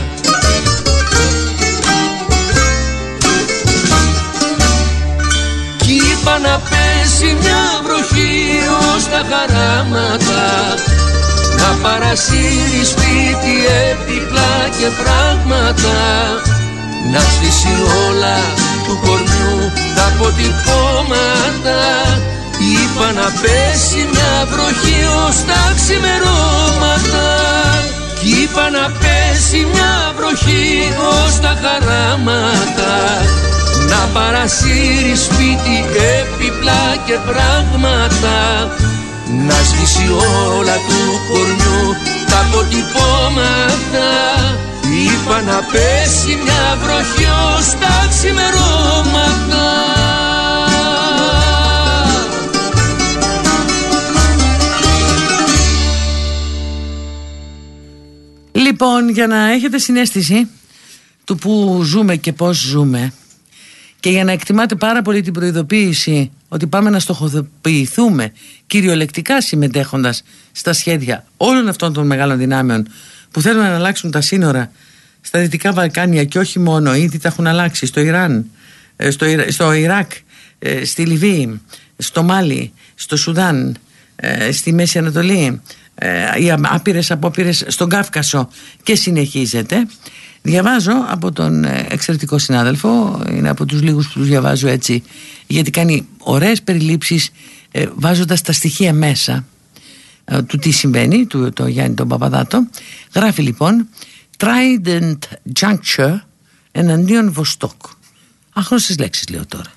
Κι είπα να πέσει μια βροχή ως τα χαράματα. Να παρασύρει σπίτι έπιπλα και πράγματα Να σβήσει όλα του κορμιού τα αποτυπώματα. Είπα να πέσει μια βροχή ως τα ξημερώματα. Κι είπα να πέσει μια βροχή ως τα χαράματα να παρασύρει σπίτι έπιπλα και πράγματα. Να σβήσει όλα του κορμιού τα αποτυπώματα. Είπα να πέσει μια βροχή ως τα ξημερώματα. Λοιπόν, για να έχετε συνέστηση του που ζούμε και πώς ζούμε και για να εκτιμάτε πάρα πολύ την προειδοποίηση ότι πάμε να στοχοποιηθούμε κυριολεκτικά συμμετέχοντας στα σχέδια όλων αυτών των μεγάλων δυνάμεων που θέλουν να αλλάξουν τα σύνορα στα Δυτικά Βαλκάνια και όχι μόνο, ήδη τα έχουν αλλάξει στο Ιράν, ε, στο, στο Ιράκ, ε, στη Λιβύη, στο Μάλι, στο Σουδάν, ε, στη Μέση Ανατολή, οι άπειρες απόπειρες στον Κάφκασο και συνεχίζεται Διαβάζω από τον ε, εξαιρετικό συνάδελφο, είναι από τους λίγους που τους διαβάζω έτσι, γιατί κάνει ωραίες περιλήψεις ε, βάζοντας τα στοιχεία μέσα ε, του τι συμβαίνει, του το Γιάννη τον Παπαδάτο. Γράφει λοιπόν Trident Juncture εναντίον Βοστόκ. Αχρόστες λέξεις λέω τώρα.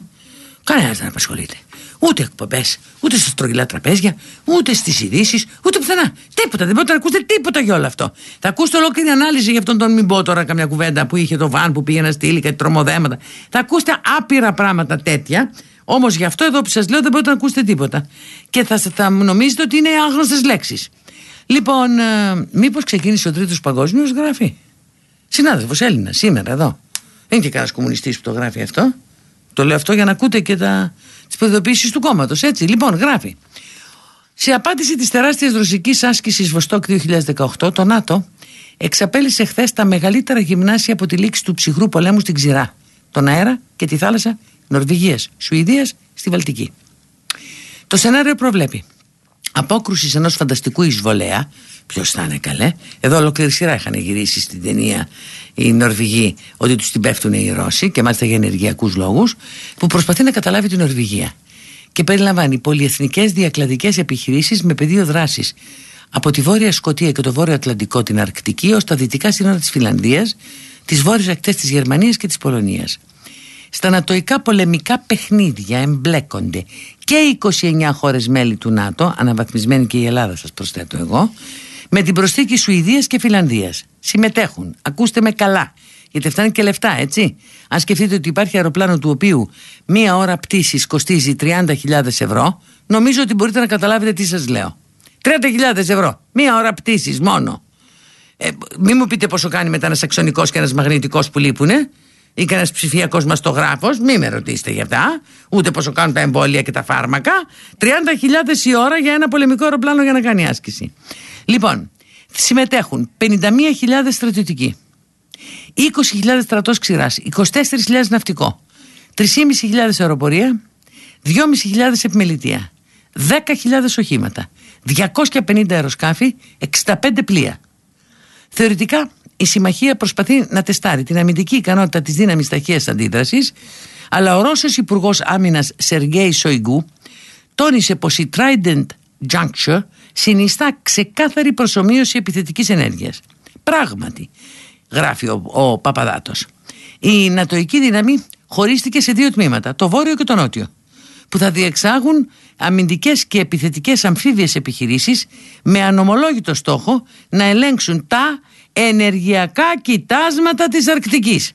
Κανένας δεν απασχολείται. Ούτε εκπομπές, ούτε στα στρογγυλά τραπέζια, ούτε στις ειδήσεις, ούτε πουθενά. Τίποτα. Δεν μπορείτε να ακούσετε τίποτα για όλο αυτό. Θα ακούσετε ολόκληρη ανάλυση για αυτόν τον μην πω τώρα καμιά κουβέντα που είχε το βαν που πήγε να στείλει κάτι τρομοδέματα. Θα ακούσετε άπειρα πράγματα τέτοια. Όμως γι' αυτό εδώ που σας λέω δεν μπορείτε να ακούσετε τίποτα. Και θα, θα νομίζετε ότι είναι άγνωστες λέξεις. Λοιπόν, ε, μήπως ξεκίνησε ο Τρίτος Παγκόσμιος, γράφει. Συνάδελφος Έλληνας, σήμερα εδώ. Δεν είναι και κανένας κομμουνιστής που το γράφει αυτό. Το λέω αυτό για να ακούτε και τα, τις προειδοποιήσεις του κόμματος. Έτσι, λοιπόν, γράφει. Σε απάντηση της τεράστιας ρωσικής άσκησης Βοστόκ 2018, το ΝΑΤΟ εξαπέλυσε χθες τα μεγαλύτερα γυμνάσια από τη λήξη του ψυχρού πολέμου στην ξηρά, τον αέρα και τη θάλασσα Νορβηγίας, Σουηδίας στη Βαλτική. Το σενάριο προβλέπει απόκρουση ενός φανταστικού εισβολέα. Ποιος θα είναι καλέ; Εδώ ολόκληρη σειρά είχαν γυρίσει στην ταινία οι Νορβηγοί ότι τους την πέφτουν οι Ρώσοι και μάλιστα για ενεργειακούς λόγους, που προσπαθεί να καταλάβει την Νορβηγία. Και περιλαμβάνει πολυεθνικές διακλαδικές επιχειρήσεις με πεδίο δράσης από τη Βόρεια Σκοτία και το Βόρειο Ατλαντικό, την Αρκτική, ως τα δυτικά σύνορα της Φιλανδίας, τις βόρειες ακτές της Γερμανίας και της Πολωνίας. Στα νατοϊκά πολεμικά παιχνίδια εμπλέκονται και 29 χώρες μέλη του ΝΑΤΟ, αναβαθμισμένη και η Ελλάδα σας προσθέτω εγώ, με την προσθήκη Σουηδίας και Φιλανδίας. Συμμετέχουν, ακούστε με καλά, γιατί φτάνει και λεφτά, έτσι. Αν σκεφτείτε ότι υπάρχει αεροπλάνο του οποίου μία ώρα πτήσης κοστίζει 30.000 ευρώ, νομίζω ότι μπορείτε να καταλάβετε τι σας λέω. 30.000 ευρώ, μία ώρα πτήσης μόνο. Ε, μην μου πείτε πόσο κάνει μετά ένας αξονικό και ένας μαγνητικός που λείπουνε ή κανένα ψηφιακός μαστογράφος, μη με ρωτήσετε για αυτά, ούτε πόσο κάνουν τα εμβόλια και τα φάρμακα. 30.000 η ώρα για ένα πολεμικό αεροπλάνο για να κάνει άσκηση. Λοιπόν, συμμετέχουν 51.000 στρατιωτικοί, 20.000 στρατός ξηράς, 24.000 ναυτικό, 3.500 αεροπορία, 2.500 επιμελητία, 10.000 οχήματα, 250 αεροσκάφη, 65 πλοία. Θεωρητικά η συμμαχία προσπαθεί να τεστάρει την αμυντική ικανότητα της δύναμης ταχείας αντίδρασης αλλά ο Ρώσος Υπουργός Άμυνας Σεργέη Σοϊγκού τόνισε πως η Trident Juncture συνιστά ξεκάθαρη προσωμείωση επιθετικής ενέργειας. Πράγματι, γράφει ο, ο Παπαδάτος, η νατοική δύναμη χωρίστηκε σε δύο τμήματα, το βόρειο και το νότιο, που θα διεξάγουν αμυντικές και επιθετικές αμφίβιες επιχειρήσεις με ανομολόγητο στόχο να ελέγξουν τα ενεργειακά κοιτάσματα της Αρκτικής.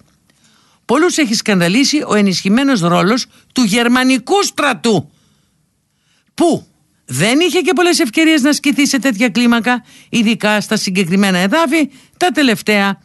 Πολλούς έχει σκανδαλίσει ο ενισχυμένος ρόλος του γερμανικού στρατού που δεν είχε και πολλές ευκαιρίες να ασκηθεί σε τέτοια κλίμακα ειδικά στα συγκεκριμένα εδάφη τα τελευταία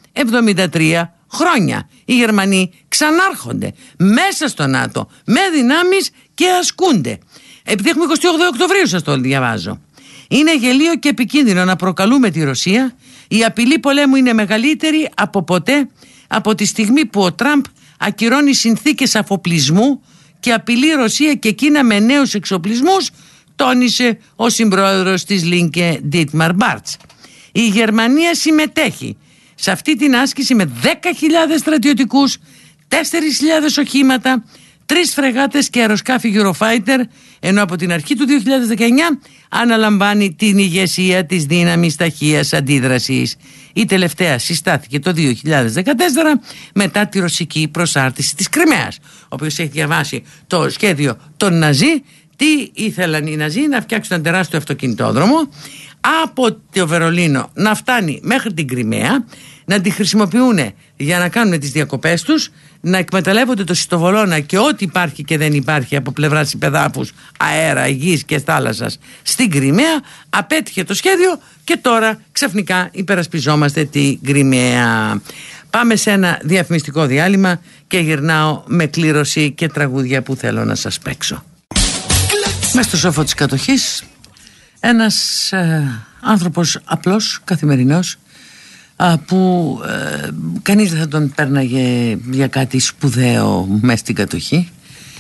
73 χρόνια. Οι Γερμανοί ξανάρχονται μέσα στο ΝΑΤΟ με δυνάμεις και ασκούνται. Επειδή έχουμε 28 Οκτωβρίου σας το διαβάζω. Είναι γελίο και επικίνδυνο να προκαλούμε τη Ρωσία η απειλή πολέμου είναι μεγαλύτερη από ποτέ από τη στιγμή που ο Τραμπ ακυρώνει συνθήκες αφοπλισμού και απειλεί Ρωσία και Κίνα με νέους εξοπλισμούς τόνισε ο συμπρόεδρος της Λίνκε Ντίτμαρ Μπάρτς. Η Γερμανία συμμετέχει σε αυτή την άσκηση με 10.000 στρατιωτικούς, 4.000 οχήματα, τρεις φρεγάτες και αεροσκάφη Eurofighter ενώ από την αρχή του 2019 αναλαμβάνει την ηγεσία της δύναμης ταχείας αντίδρασης. Η τελευταία συστάθηκε το 2014 μετά τη ρωσική προσάρτηση της Κρυμαίας. Όποιος έχει διαβάσει το σχέδιο των Ναζί, τι ήθελαν οι Ναζί να φτιάξουν ένα τεράστιο αυτοκινητόδρομο από το Βερολίνο να φτάνει μέχρι την Κρυμαία να τη χρησιμοποιούν για να κάνουν τις διακοπές τους να εκμεταλλεύονται το συστοβολώνα και ό,τι υπάρχει και δεν υπάρχει από πλευράς τη υπεδάφους αέρα, γης και θάλασσας στην Κρυμαία απέτυχε το σχέδιο και τώρα ξαφνικά υπερασπιζόμαστε την Κρυμαία Πάμε σε ένα διαφημιστικό διάλειμμα και γυρνάω με κλήρωση και τραγούδια που θέλω να σας παίξω. Μέσα στο σώφο της κατοχής ένας ε, άνθρωπος απλός, καθημερινός που ε, κανείς δεν θα τον πέρναγε για κάτι σπουδαίο μέσα στην κατοχή.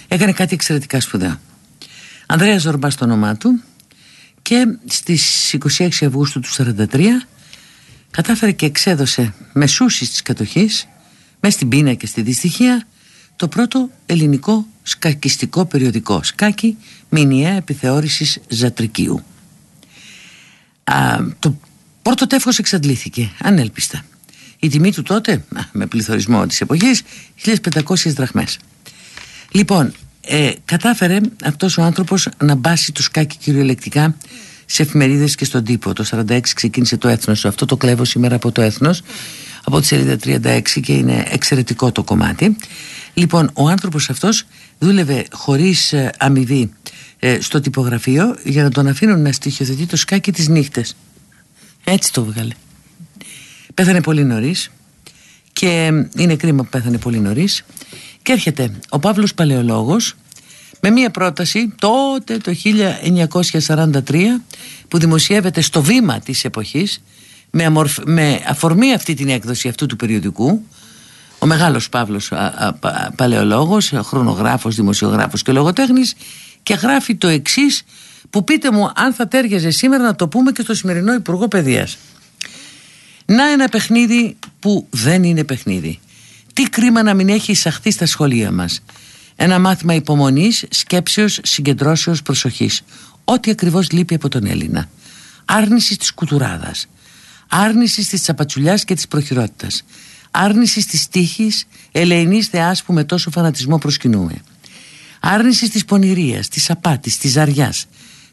Έκανε κάτι εξαιρετικά σπουδαίο. Ανδρέας Ζορμπά στο όνομά του και στις 26 Αυγούστου του 1943 κατάφερε και εξέδωσε μεσούσεις της κατοχής μέσα στην πείνα και στη δυστυχία το πρώτο ελληνικό σκακιστικό περιοδικό σκάκι μηνιαία επιθεώρησης Ζατρικίου Α, το πρώτο τεύχος εξαντλήθηκε, ανέλπιστα. Η τιμή του τότε, με πληθωρισμό της εποχής, 1500 δραχμές. Λοιπόν, ε, κατάφερε αυτός ο άνθρωπος να μπάσει το σκάκι κυριολεκτικά σε εφημερίδες και στον τύπο. Το 46 ξεκίνησε το έθνος. Αυτό το κλέβω σήμερα από το έθνος, από τη σελίδα 36 και είναι εξαιρετικό το κομμάτι. Λοιπόν, ο άνθρωπος αυτός δούλευε χωρίς ε, αμοιβή ε, στο τυπογραφείο για να τον αφήνουν να στοιχειοθετεί το σκάκι τις νύχτες. Έτσι το βγάλε. Πέθανε πολύ νωρίς και είναι κρίμα που πέθανε πολύ νωρίς. Και έρχεται ο Παύλος Παλαιολόγος με μία πρόταση τότε το 1943 που δημοσιεύεται στο βήμα της εποχής με, με αφορμή αυτή την έκδοση αυτού του περιοδικού ο μεγάλος Παύλος α, Παλαιολόγος, χρονογράφος, δημοσιογράφος και λογοτέχνης και γράφει το εξής που πείτε μου αν θα τέριαζε σήμερα να το πούμε και στο σημερινό Υπουργό Παιδείας. Να ένα παιχνίδι που δεν είναι παιχνίδι. Τι κρίμα να μην έχει εισαχθεί στα σχολεία μας. Ένα μάθημα υπομονής, σκέψεως, συγκεντρώσεως, προσοχής. Ό,τι ακριβώς λείπει από τον Έλληνα. Άρνησης της κουτουράδας. Άρνησης της τσαπατσουλιάς και της προχειρότητας. Άρνησης της τύχης ελεηνής θεάς που με τόσο φανατισμό προσκυνούμε. Άρνησης της πονηρίας, της απάτης, της ζαριάς,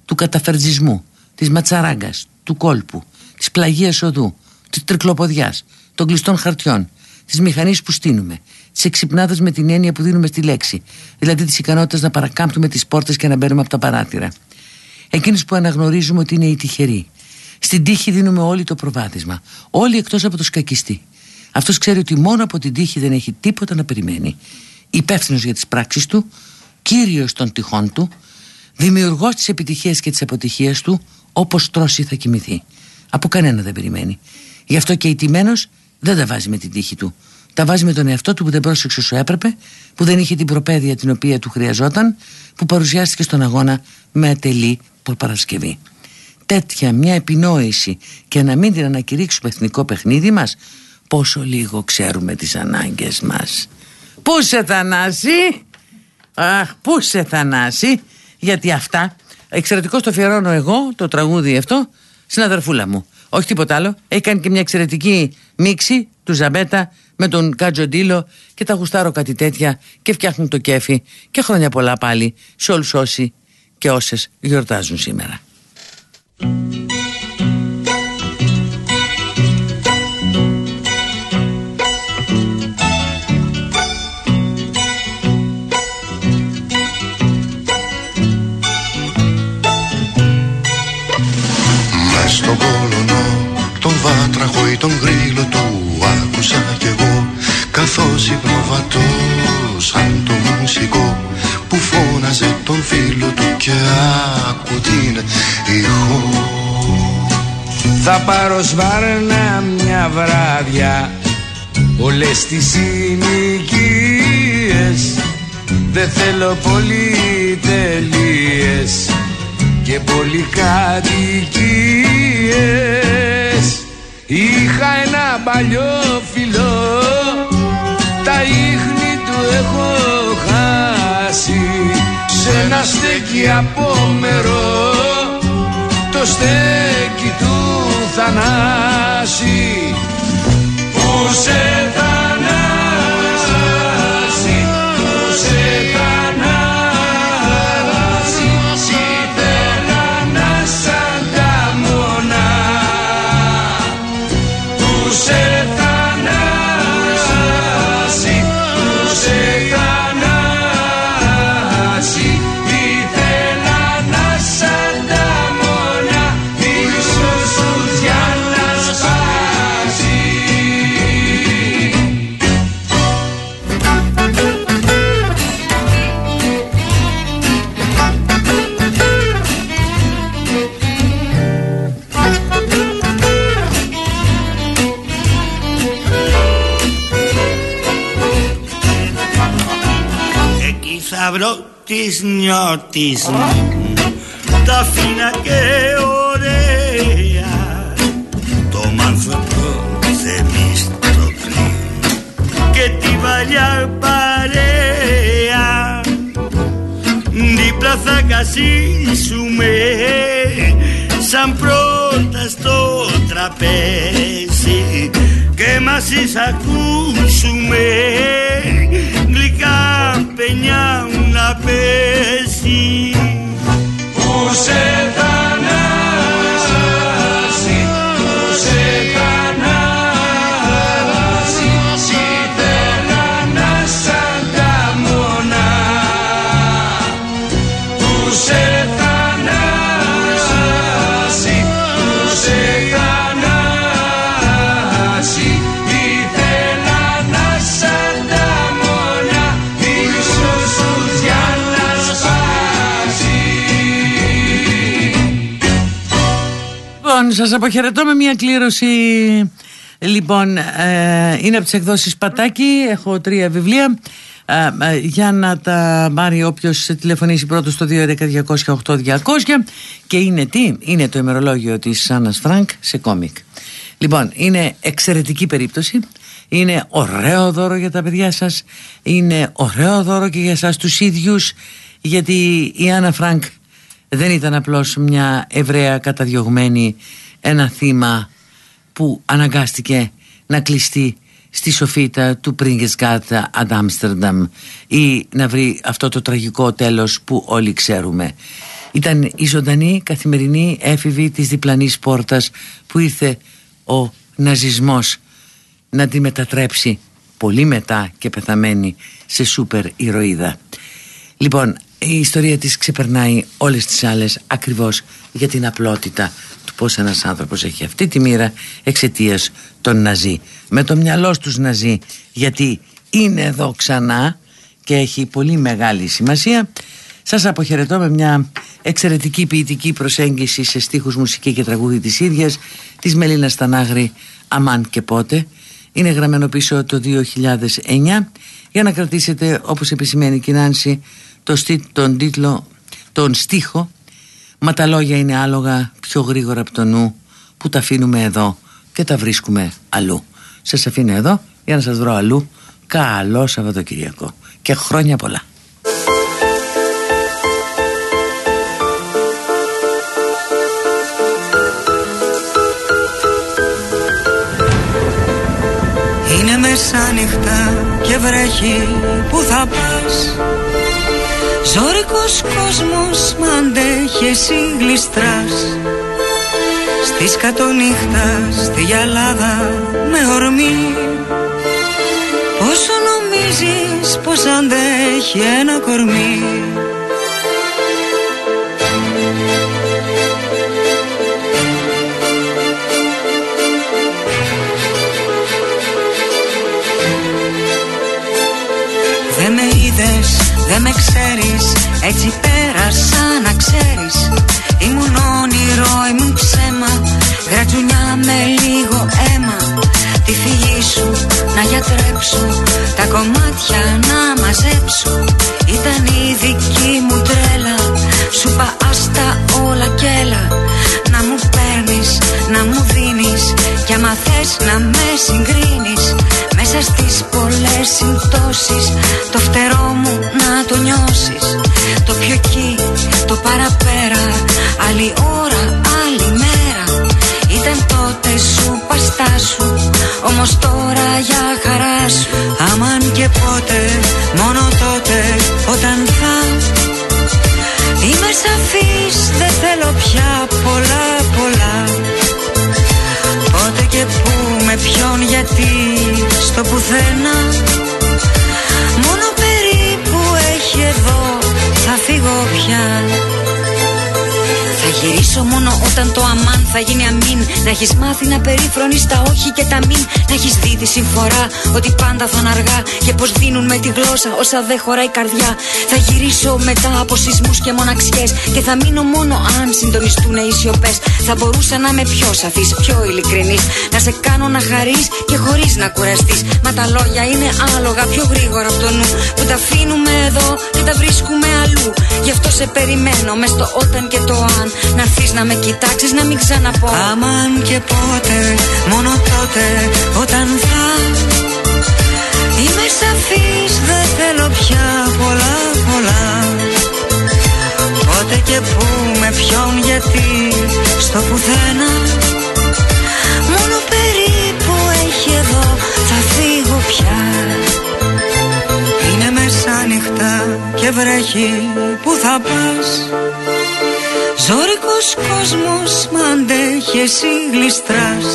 του καταφερτζισμού, της ματσαράγκας, του κόλπου, της πλαγίας οδού, της τρικλοποδιάς, των κλειστών χαρτιών, της μηχανής που στείνουμε, της εξυπνάδας με την έννοια που δίνουμε στη λέξη, δηλαδή της ικανότητας να παρακάμπτουμε τις πόρτες και να μπαίνουμε από τα παράθυρα. Εκείνους που αναγνωρίζουμε ότι είναι οι τυχεροί. Στην τύχη δίνουμε όλοι το προβάδισμα. Όλοι εκτός από το σκακιστή. Αυτός ξέρει ότι μόνο από την τύχη δεν έχει τίποτα να περιμένει. Υπεύθυνος για τις πράξεις του, κύριος των τυχών του, δημιουργός της επιτυχίας και της αποτυχίας του, όπως τρώσει θα κοιμηθεί. Από κανένα δεν περιμένει. Γι' αυτό και ηττημένος δεν τα βάζει με την τύχη του. Τα βάζει με τον εαυτό του που δεν πρόσεξε όσο έπρεπε, που δεν είχε την προπαίδεια την οποία του χρειαζόταν, που παρουσιάστηκε στον αγώνα με ατελή Παρασκευή. Τέτοια μια επινόηση και να μην την ανακηρύξουμε εθνικό παιχνίδι μας, πόσο λίγο ξέρουμε τις ανάγκες μας. Πού σε Θανάση, αχ πού σε Θανάση, γιατί αυτά, εξαιρετικό το αφιερώνω εγώ, το τραγούδι αυτό, στην αδερφούλα μου. Όχι τίποτα άλλο. Έχει κάνει και μια εξαιρετική μίξη του Ζαμπέτα με τον Κατζοντήλο και τα γουστάρω κάτι τέτοια και φτιάχνουν το κέφι και χρόνια πολλά πάλι σε όλους όσοι και όσες γιορτάζουν σήμερα. Και άκου την ηχό Θα πάρω σβάρνα μια βράδια όλες τις συνοικίες. Δεν θέλω πολυτελείες και πολυκατοικίες Είχα ένα παλιό φιλό Τα ίχνη του έχω χάσει Σε ένα στέκι απόμερο Το στέκι του θανάση Που σε της νιώτης μου. Τα φίνα και ωραία το μάνθωτο θεμίστοκλη και τη βαλιά παρέα δίπλα θα καθίσουμε σαν Ήρθαν πρώτα στο τραπέζι. Και μαζί σ' ακούσουμε γλυκά παινιά να πέσει Που σε σας αποχαιρετώ με μια κλήρωση. Λοιπόν, ε, είναι από τις εκδόσεις Πατάκη. Έχω τρία βιβλία. Ε, ε, για να τα πάρει όποιος τηλεφωνήσει πρώτος στο 211-208-200 και είναι τι, είναι το ημερολόγιο της Άννας Φρανκ σε κόμικ. Λοιπόν είναι εξαιρετική περίπτωση. Είναι ωραίο δώρο για τα παιδιά σας. Είναι ωραίο δώρο και για εσάς τους ίδιους γιατί η Άννα Φρανκ δεν ήταν απλώς μια Εβραία καταδιωγμένη ένα θύμα που αναγκάστηκε να κλειστεί στη σοφίτα του Πρίγκεσγκάτα αντ Άμστερνταμ ή να βρει αυτό το τραγικό τέλος που όλοι ξέρουμε. Ήταν η ζωντανή καθημερινή έφηβη της διπλανής πόρτας που ήρθε ο ναζισμός να τη μετατρέψει πολύ μετά και πεθαμένη σε σούπερ ηρωίδα. Λοιπόν, η ιστορία της ξεπερνάει όλες τις άλλες ακριβώς για την απλότητα του πως ένας άνθρωπος έχει αυτή τη μοίρα εξαιτίας των Ναζί. Με το μυαλό στους Ναζί γιατί είναι εδώ ξανά και έχει πολύ μεγάλη σημασία. Σας αποχαιρετώ με μια εξαιρετική ποιητική προσέγγιση σε στίχους μουσική και τραγούδι της ίδιας της Μελίνας Στανάγρη «Αμάν και πότε» είναι γραμμένο πίσω το 2009 για να κρατήσετε όπως επισημαίνει η Νάνση το, τον τίτλο, τον στίχο Μα τα λόγια είναι άλογα πιο γρήγορα από το νου που τα αφήνουμε εδώ και τα βρίσκουμε αλλού. Σας αφήνω εδώ για να σας βρω αλλού. Καλό Σαββατοκυριακό και χρόνια πολλά. Είναι μεσάνυχτα και βρέχει που θα πας; Ζόρικος κόσμος μ' αντέχει εσύ γλιστράς Στη σκατονύχτα, στη γυαλάδα με ορμή. Πόσο νομίζεις πως αντέχει ένα κορμί; Έτσι πέρασα να ξέρεις. Ήμουν όνειρο, ήμουν ψέμα. Γρατζουνιά με λίγο αίμα. Τη φυγή σου να γιατρέψω. Τα κομμάτια να μαζέψω. Ήταν η δική μου τρέλα. Σου πα άστα όλα κι έλα Να μου παίρνεις, να μου δίνεις. Κι άμα θες να πολλές συμπτώσεις Το φτερό μου να το νιώσεις. Το πιο εκεί, το παραπέρα Άλλη ώρα, άλλη μέρα. Ήταν τότε σου παστά σου Όμως τώρα για χαρά σου. Αμάν και πότε, μόνο τότε Όταν θα Είμαι σαφής, ποιον, γιατί Στο πουθενά Μόνο περίπου έχει εδώ Θα φύγω πια θα γυρίσω μόνο όταν το αμάν θα γίνει αμήν. Να έχεις μάθει να περιφρονείς τα όχι και τα μην. Να έχεις δει τη συμφορά ότι πάντα θα αργά. Και πως δίνουν με τη γλώσσα όσα δεν χωράει η καρδιά. Θα γυρίσω μετά από σεισμούς και μοναξιές. Και θα μείνω μόνο αν συντονιστούν οι σιωπές. Θα μπορούσα να είμαι πιο σαφής, πιο ειλικρινής. Να σε κάνω να χαρείς και χωρίς να κουραστείς. Μα τα λόγια είναι άλογα πιο γρήγορα από το νου. Που τα αφήνουμε εδώ και τα βρίσκουμε αλλού. Γι' αυτό σε περιμένω μες στο όταν και το αν. Να έρθεις να με κοιτάξεις, να μην ξαναπώ. Αμάν και πότε, μόνο τότε, όταν θα. Είμαι σαφής, δεν θέλω πια πολλά πολλά Πότε και πού με ποιον γιατί στο πουθένα Μόνο περίπου έχει εδώ θα φύγω πια Είναι μεσάνυχτα και βρέχει που θα πας Ζόρικος κόσμος μ' αντέχει εσύ γλιστράς.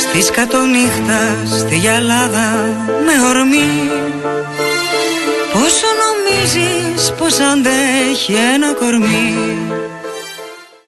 Στη σκατονύχτα, στη γυαλάδα με ορμή. Πόσο νομίζεις πως αντέχει ένα κορμί